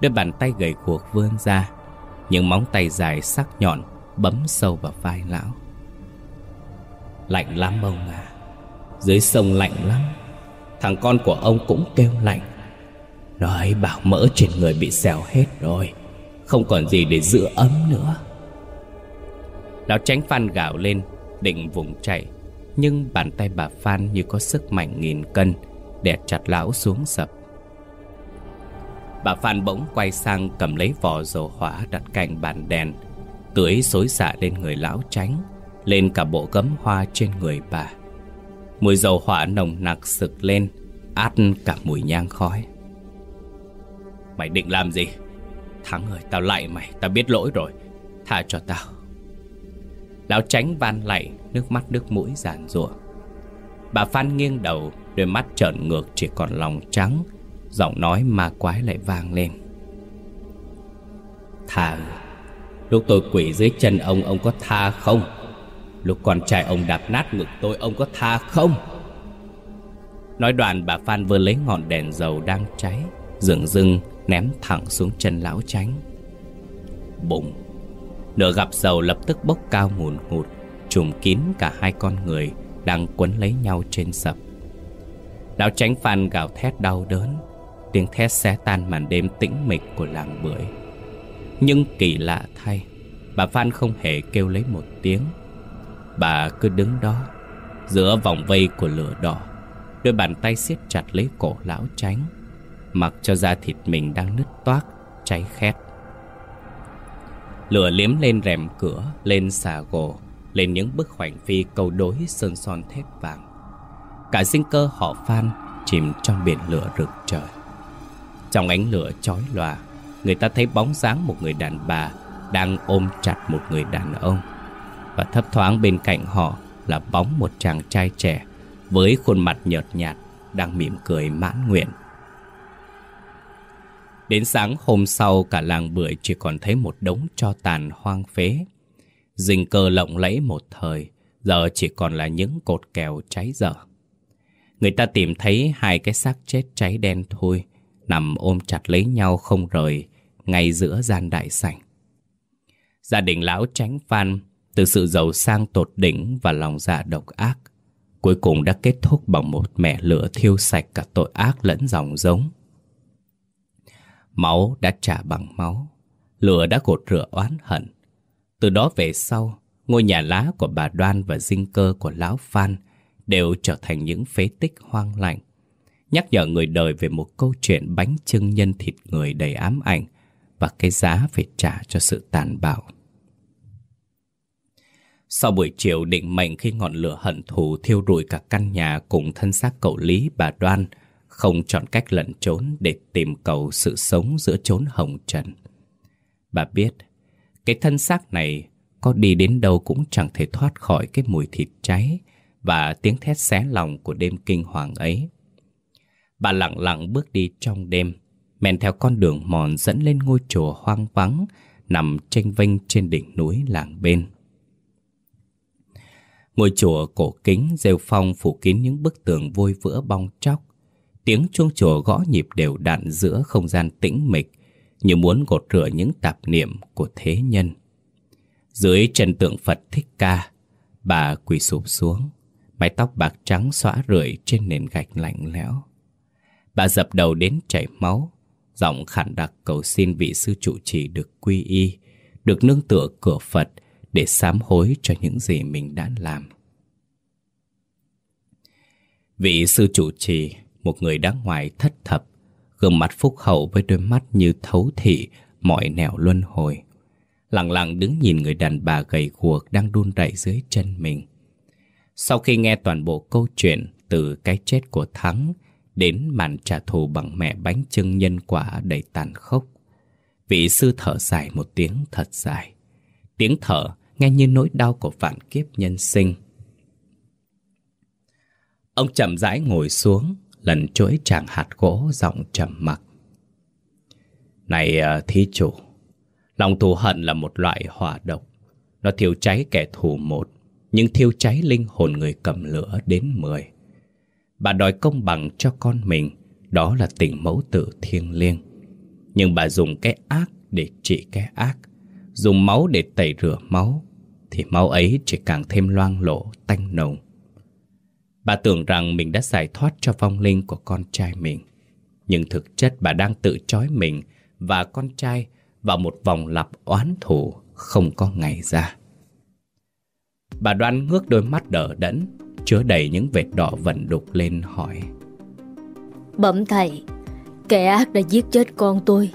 Đôi bàn tay gầy cuộc vươn ra, Những móng tay dài sắc nhọn Bấm sâu vào vai lão. Lạnh lắm ông à Dưới sông lạnh lắm, Thằng con của ông cũng kêu lạnh. Nó ấy bảo mỡ trên người bị xèo hết rồi, Không còn gì để giữ ấm nữa. Lão tránh phan gạo lên, Định vùng chạy, Nhưng bàn tay bà Phan như có sức mạnh nghìn cân, Đè chặt lão xuống sập. Bà Phan bỗng quay sang cầm lấy vỏ dầu hỏa đặt cạnh bàn đèn. Tưới xối xả lên người lão tránh Lên cả bộ gấm hoa trên người bà. Mùi dầu hỏa nồng nặc sực lên Át cả mùi nhang khói. Mày định làm gì? Thắng ơi, tao lại mày, tao biết lỗi rồi. Tha cho tao. Lão tránh van lạy, nước mắt nước mũi giàn rủa Bà Phan nghiêng đầu, đôi mắt trợn ngược chỉ còn lòng trắng Giọng nói ma quái lại vang lên. Tha Lúc tôi quỷ dưới chân ông Ông có tha không? Lúc con trai ông đạp nát ngực tôi, Ông có tha không? Nói đoạn bà Phan vừa lấy ngọn đèn dầu đang cháy Dừng dưng ném thẳng xuống chân lão tránh Bụng, Nửa gặp dầu lập tức bốc cao ngùn ngụt, Trùm kín cả hai con người Đang quấn lấy nhau trên sập. Lão tránh phan gào thét đau đớn. Tiếng thét xé tan màn đêm tĩnh mịch của làng bưởi. Nhưng kỳ lạ thay, Bà Phan không hề kêu lấy một tiếng. Bà cứ đứng đó, Giữa vòng vây của lửa đỏ, Đôi bàn tay siết chặt lấy cổ lão tránh Mặc cho da thịt mình đang nứt toác, Cháy khét. Lửa liếm lên rèm cửa, Lên xà gồ, Lên những bức hoành phi câu đối sơn son thép vàng. Cả sinh cơ họ Phan Chìm trong biển lửa rực trời trong ánh lửa chói lòa Người ta thấy bóng dáng một người đàn bà Đang ôm chặt một người đàn ông Và thấp thoáng bên cạnh họ Là bóng một chàng trai trẻ Với khuôn mặt nhợt nhạt Đang mỉm cười mãn nguyện Đến sáng hôm sau cả làng bưởi chỉ còn thấy một đống cho tàn hoang phế. Dình cơ lộng lẫy một thời, giờ chỉ còn là những cột kèo cháy dở. Người ta tìm thấy hai cái xác chết cháy đen thui, nằm ôm chặt lấy nhau không rời ngay giữa gian đại sảnh. Gia đình lão tránh phan từ sự giàu sang tột đỉnh và lòng dạ độc ác cuối cùng đã kết thúc bằng một mẻ lửa thiêu sạch cả tội ác lẫn dòng giống. Máu đã trả bằng máu, lửa đã gột rửa oán hận. Từ đó về sau, ngôi nhà lá của bà Đoan và dinh cơ của lão Phan đều trở thành những phế tích hoang lạnh nhắc nhở người đời về một câu chuyện bánh trưng nhân thịt người đầy ám ảnh và cái giá phải trả cho sự tàn bạo. Sau buổi chiều định mệnh khi ngọn lửa hận thù thiêu rụi cả căn nhà cùng thân xác cậu Lý bà Đoan, không chọn cách lẩn trốn để tìm cầu sự sống giữa chốn hồng trần. Bà biết, cái thân xác này có đi đến đâu cũng chẳng thể thoát khỏi cái mùi thịt cháy và tiếng thét xé lòng của đêm kinh hoàng ấy. Bà lặng lặng bước đi trong đêm, men theo con đường mòn dẫn lên ngôi chùa hoang vắng nằm tranh vênh trên đỉnh núi làng bên. Ngôi chùa cổ kính rêu phong phủ kín những bức tường vôi vữa bong chóc. Tiếng chuông chùa gõ nhịp đều đặn giữa không gian tĩnh mịch, như muốn gột rửa những tạp niệm của thế nhân. Dưới chân tượng Phật Thích Ca, bà quỳ sụp xuống, mái tóc bạc trắng xõa rượi trên nền gạch lạnh lẽo. Bà dập đầu đến chảy máu, giọng khản đặc cầu xin vị sư trụ trì được quy y, được nương tựa cửa Phật để sám hối cho những gì mình đã làm. Vị sư trụ trì, một người đã ngoài thất thập, gương mặt phúc hậu với đôi mắt như thấu thị mọi nẻo luân hồi. Lặng lặng đứng nhìn người đàn bà gầy guộc đang đun đẩy dưới chân mình. Sau khi nghe toàn bộ câu chuyện từ cái chết của Thắng đến màn trả thù bằng mẹ bánh trưng nhân quả đầy tàn khốc, vị sư thở dài một tiếng thật dài. Tiếng thở nghe như nỗi đau của vạn kiếp nhân sinh. Ông chậm rãi ngồi xuống, lần chuỗi chàng hạt gỗ giọng trầm mặc. Này à, thí chủ, lòng thù hận là một loại hỏa độc. Nó thiêu cháy kẻ thù một, nhưng thiêu cháy linh hồn người cầm lửa đến mười. Bà đòi công bằng cho con mình, đó là tình mẫu tử thiêng liêng. Nhưng bà dùng cái ác để trị cái ác, dùng máu để tẩy rửa máu, thì máu ấy chỉ càng thêm loang lổ, tanh nồng. Bà tưởng rằng mình đã giải thoát cho vong linh của con trai mình. Nhưng thực chất bà đang tự trói mình và con trai vào một vòng lặp oán thù không có ngày ra. Bà đoan ngước đôi mắt đỡ đẫn, chứa đầy những vệt đỏ vận đục lên hỏi. Bẩm thầy, kẻ ác đã giết chết con tôi.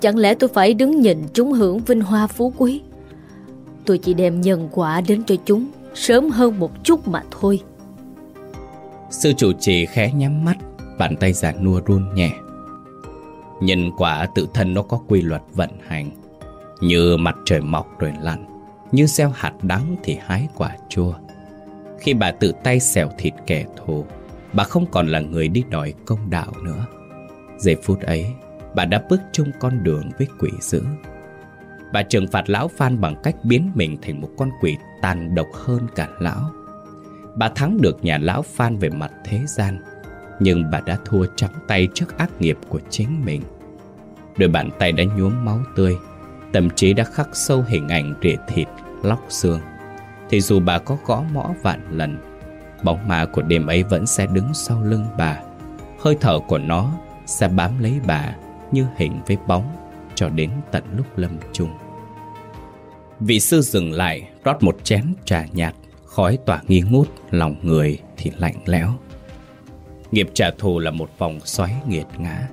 Chẳng lẽ tôi phải đứng nhìn chúng hưởng vinh hoa phú quý? Tôi chỉ đem nhân quả đến cho chúng sớm hơn một chút mà thôi. Sư chủ trì khẽ nhắm mắt, bàn tay giả nua run nhẹ. Nhân quả tự thân nó có quy luật vận hành, như mặt trời mọc rồi lặn, như gieo hạt đắng thì hái quả chua. Khi bà tự tay xẻo thịt kẻ thù, bà không còn là người đi đòi công đạo nữa. Giây phút ấy, bà đã bước chung con đường với quỷ dữ. Bà trừng phạt lão Phan bằng cách biến mình thành một con quỷ tàn độc hơn cả lão. Bà thắng được nhà lão Phan về mặt thế gian, nhưng bà đã thua trắng tay trước ác nghiệp của chính mình. Đôi bàn tay đã nhuốm máu tươi, tâm chí đã khắc sâu hình ảnh rỉa thịt, lóc xương. Thì dù bà có gõ mõ vạn lần, bóng ma của đêm ấy vẫn sẽ đứng sau lưng bà. Hơi thở của nó sẽ bám lấy bà như hình với bóng cho đến tận lúc lâm chung. Vị sư dừng lại, rót một chén trà nhạt, khói tỏa nghi ngút, lòng người thì lạnh lẽo. Nghiệp trả thù là một vòng xoáy nghiệt ngã.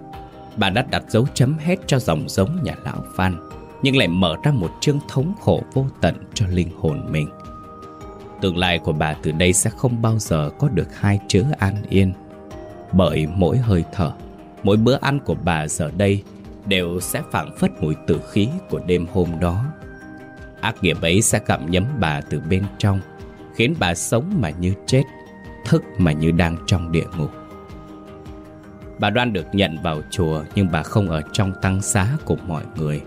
Bà đã đặt dấu chấm hết cho dòng giống nhà lão Phan, nhưng lại mở ra một chương thống khổ vô tận cho linh hồn mình. Tương lai của bà từ đây sẽ không bao giờ có được hai chữ an yên. Bởi mỗi hơi thở, mỗi bữa ăn của bà giờ đây đều sẽ phảng phất mùi tử khí của đêm hôm đó. Ác nghiệp ấy sẽ cảm nhấm bà từ bên trong, khiến bà sống mà như chết, thức mà như đang trong địa ngục. Bà đoan được nhận vào chùa nhưng bà không ở trong tăng xá của mọi người.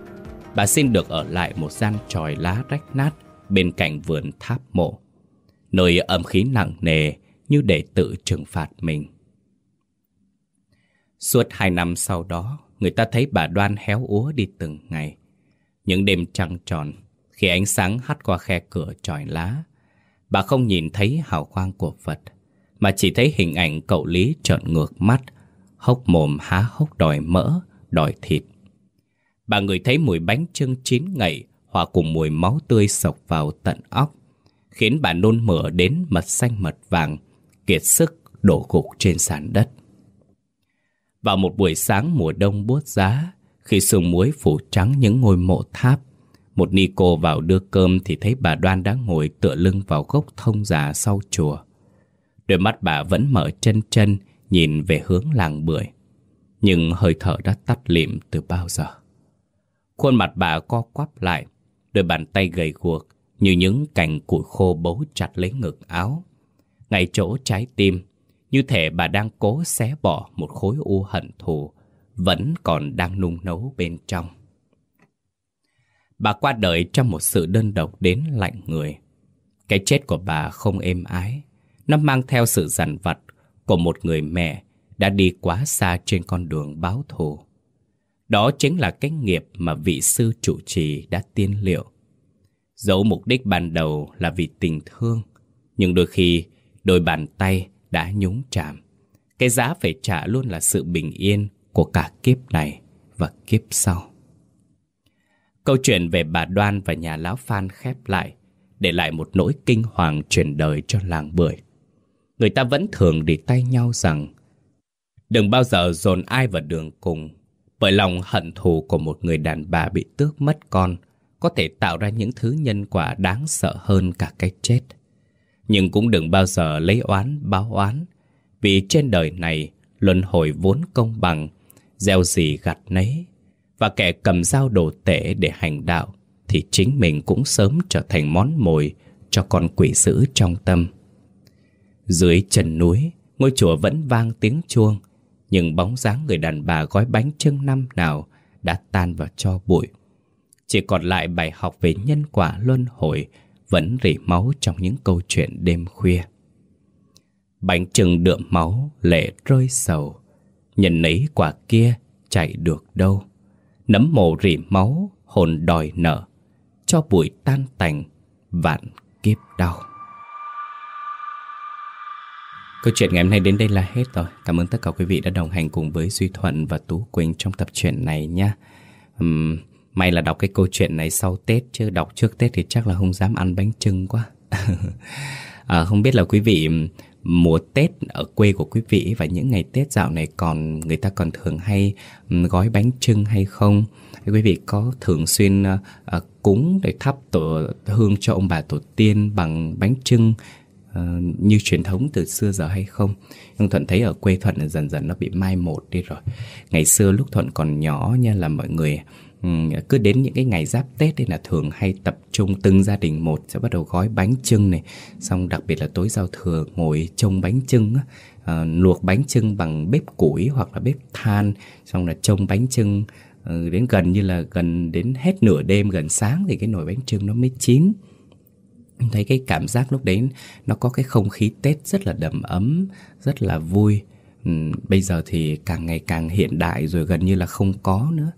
Bà xin được ở lại một gian tròi lá rách nát bên cạnh vườn tháp mộ. Nơi âm khí nặng nề như để tự trừng phạt mình. Suốt hai năm sau đó, người ta thấy bà đoan héo úa đi từng ngày. Những đêm trăng tròn, khi ánh sáng hắt qua khe cửa tròi lá, bà không nhìn thấy hào quang của Phật, mà chỉ thấy hình ảnh cậu Lý trợn ngược mắt, hốc mồm há hốc đòi mỡ, đòi thịt. Bà người thấy mùi bánh trưng chín ngậy hòa cùng mùi máu tươi sộc vào tận óc, khiến bà nôn mửa đến mật xanh mật vàng, kiệt sức đổ gục trên sàn đất. Vào một buổi sáng mùa đông buốt giá, khi sương muối phủ trắng những ngôi mộ tháp, Một ni cô vào đưa cơm thì thấy bà Đoan đã ngồi tựa lưng vào gốc thông già sau chùa. Đôi mắt bà vẫn mở chân chân nhìn về hướng làng bưởi. Nhưng hơi thở đã tắt lịm từ bao giờ. Khuôn mặt bà co quắp lại, đôi bàn tay gầy guộc như những cành củi khô bấu chặt lấy ngực áo. Ngay chỗ trái tim, như thể bà đang cố xé bỏ một khối u hận thù, vẫn còn đang nung nấu bên trong. Bà qua đời trong một sự đơn độc đến lạnh người. Cái chết của bà không êm ái, nó mang theo sự dằn vặt của một người mẹ đã đi quá xa trên con đường báo thù. Đó chính là cái nghiệp mà vị sư trụ trì đã tiên liệu. Dẫu mục đích ban đầu là vì tình thương, nhưng đôi khi đôi bàn tay đã nhúng chạm. Cái giá phải trả luôn là sự bình yên của cả kiếp này và kiếp sau. Câu chuyện về bà Đoan và nhà lão Phan khép lại, để lại một nỗi kinh hoàng truyền đời cho làng bưởi. Người ta vẫn thường để tay nhau rằng đừng bao giờ dồn ai vào đường cùng, bởi lòng hận thù của một người đàn bà bị tước mất con có thể tạo ra những thứ nhân quả đáng sợ hơn cả cái chết. Nhưng cũng đừng bao giờ lấy oán báo oán, vì trên đời này luân hồi vốn công bằng, gieo gì gặt nấy, và kẻ cầm dao đồ tể để hành đạo thì chính mình cũng sớm trở thành món mồi cho con quỷ dữ trong tâm. Dưới chân núi, ngôi chùa vẫn vang tiếng chuông, nhưng bóng dáng người đàn bà gói bánh trưng năm nào đã tan vào cho bụi. Chỉ còn lại bài học về nhân quả luân hồi vẫn rỉ máu trong những câu chuyện đêm khuya. Bánh trưng đượm máu, lệ rơi sầu, nhìn nấy quả kia chạy được đâu. Nấm mồ rỉ máu, hồn đòi nợ, cho bụi tan tành, vạn kiếp đau. Câu chuyện ngày hôm nay đến đây là hết rồi. Cảm ơn tất cả quý vị đã đồng hành cùng với Duy Thuận và Tú Quỳnh trong tập truyện này nha. Um, may là đọc cái câu chuyện này sau Tết chứ đọc trước Tết thì chắc là không dám ăn bánh trưng quá. à, không biết là quý vị mùa Tết ở quê của quý vị và những ngày Tết dạo này còn người ta còn thường hay gói bánh trưng hay không? Quý vị có thường xuyên uh, cúng để thắp tổ hương cho ông bà tổ tiên bằng bánh trưng uh, ờ, như truyền thống từ xưa giờ hay không? Nhưng Thuận thấy ở quê Thuận dần dần nó bị mai một đi rồi. Ngày xưa lúc Thuận còn nhỏ nha là mọi người Ừ, cứ đến những cái ngày giáp Tết thì là thường hay tập trung từng gia đình một sẽ bắt đầu gói bánh trưng này xong đặc biệt là tối giao thừa ngồi trông bánh trưng á, à, luộc bánh trưng bằng bếp củi hoặc là bếp than xong là trông bánh trưng ờ, đến gần như là gần đến hết nửa đêm gần sáng thì cái nồi bánh trưng nó mới chín. Thấy cái cảm giác lúc đấy nó có cái không khí Tết rất là đầm ấm rất là vui. Ừ, bây giờ thì càng ngày càng hiện đại rồi gần như là không có nữa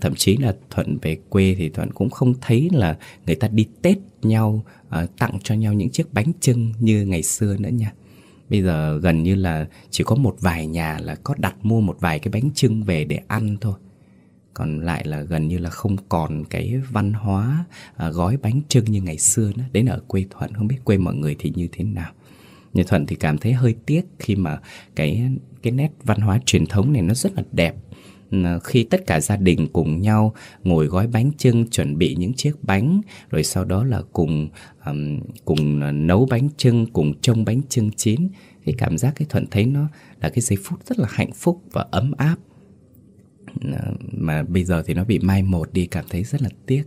thậm chí là thuận về quê thì thuận cũng không thấy là người ta đi tết nhau uh, tặng cho nhau những chiếc bánh trưng như ngày xưa nữa nha. Bây giờ gần như là chỉ có một vài nhà là có đặt mua một vài cái bánh trưng về để ăn thôi. Còn lại là gần như là không còn cái văn hóa uh, gói bánh trưng như ngày xưa nữa. Đến ở quê thuận không biết quê mọi người thì như thế nào. Như thuận thì cảm thấy hơi tiếc khi mà cái cái nét văn hóa truyền thống này nó rất là đẹp. Ờ, khi tất cả gia đình cùng nhau ngồi gói bánh trưng chuẩn bị những chiếc bánh rồi sau đó là cùng um, cùng ờ, nấu bánh trưng cùng trông bánh trưng chín cái cảm giác cái thuận thấy nó là cái giây phút rất là hạnh phúc và ấm áp. Ờ, mà bây giờ thì nó bị mai một đi cảm thấy rất là tiếc.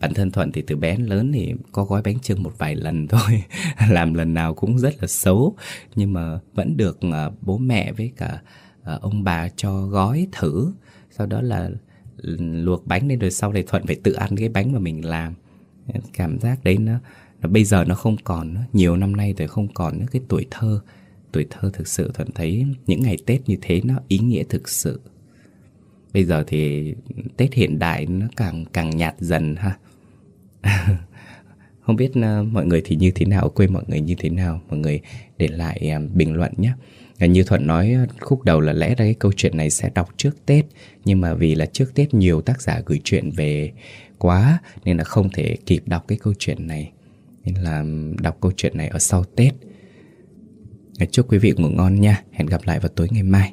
Bản thân thuận thì từ bé đến lớn thì có gói bánh trưng một vài lần thôi làm lần nào cũng rất là xấu. Nhưng mà vẫn được bố mẹ với cả ông bà cho gói thử sau đó là luộc bánh lên rồi sau này thuận phải tự ăn cái bánh mà mình làm. Cảm giác đấy nó, nó bây giờ nó không còn nữa. Nhiều năm nay rồi không còn nữa cái tuổi thơ. Tuổi thơ thực sự thuận thấy những ngày tết như thế nó ý nghĩa thực sự. Bây giờ thì tết hiện đại nó càng càng nhạt dần ha. Không biết ờ, mọi người thì như thế nào quê mọi người như thế nào? Mọi người để lại ờ, bình luận nhé như Thuận nói, khúc đầu là lẽ ra cái câu chuyện này sẽ đọc trước Tết, Nhưng mà vì là trước Tết nhiều tác giả gửi chuyện về quá, Nên là không thể kịp đọc cái câu chuyện này. Nên là đọc câu chuyện này ở sau Tết. Chúc quý vị ngủ ngon nha. Hẹn gặp lại vào tối ngày mai.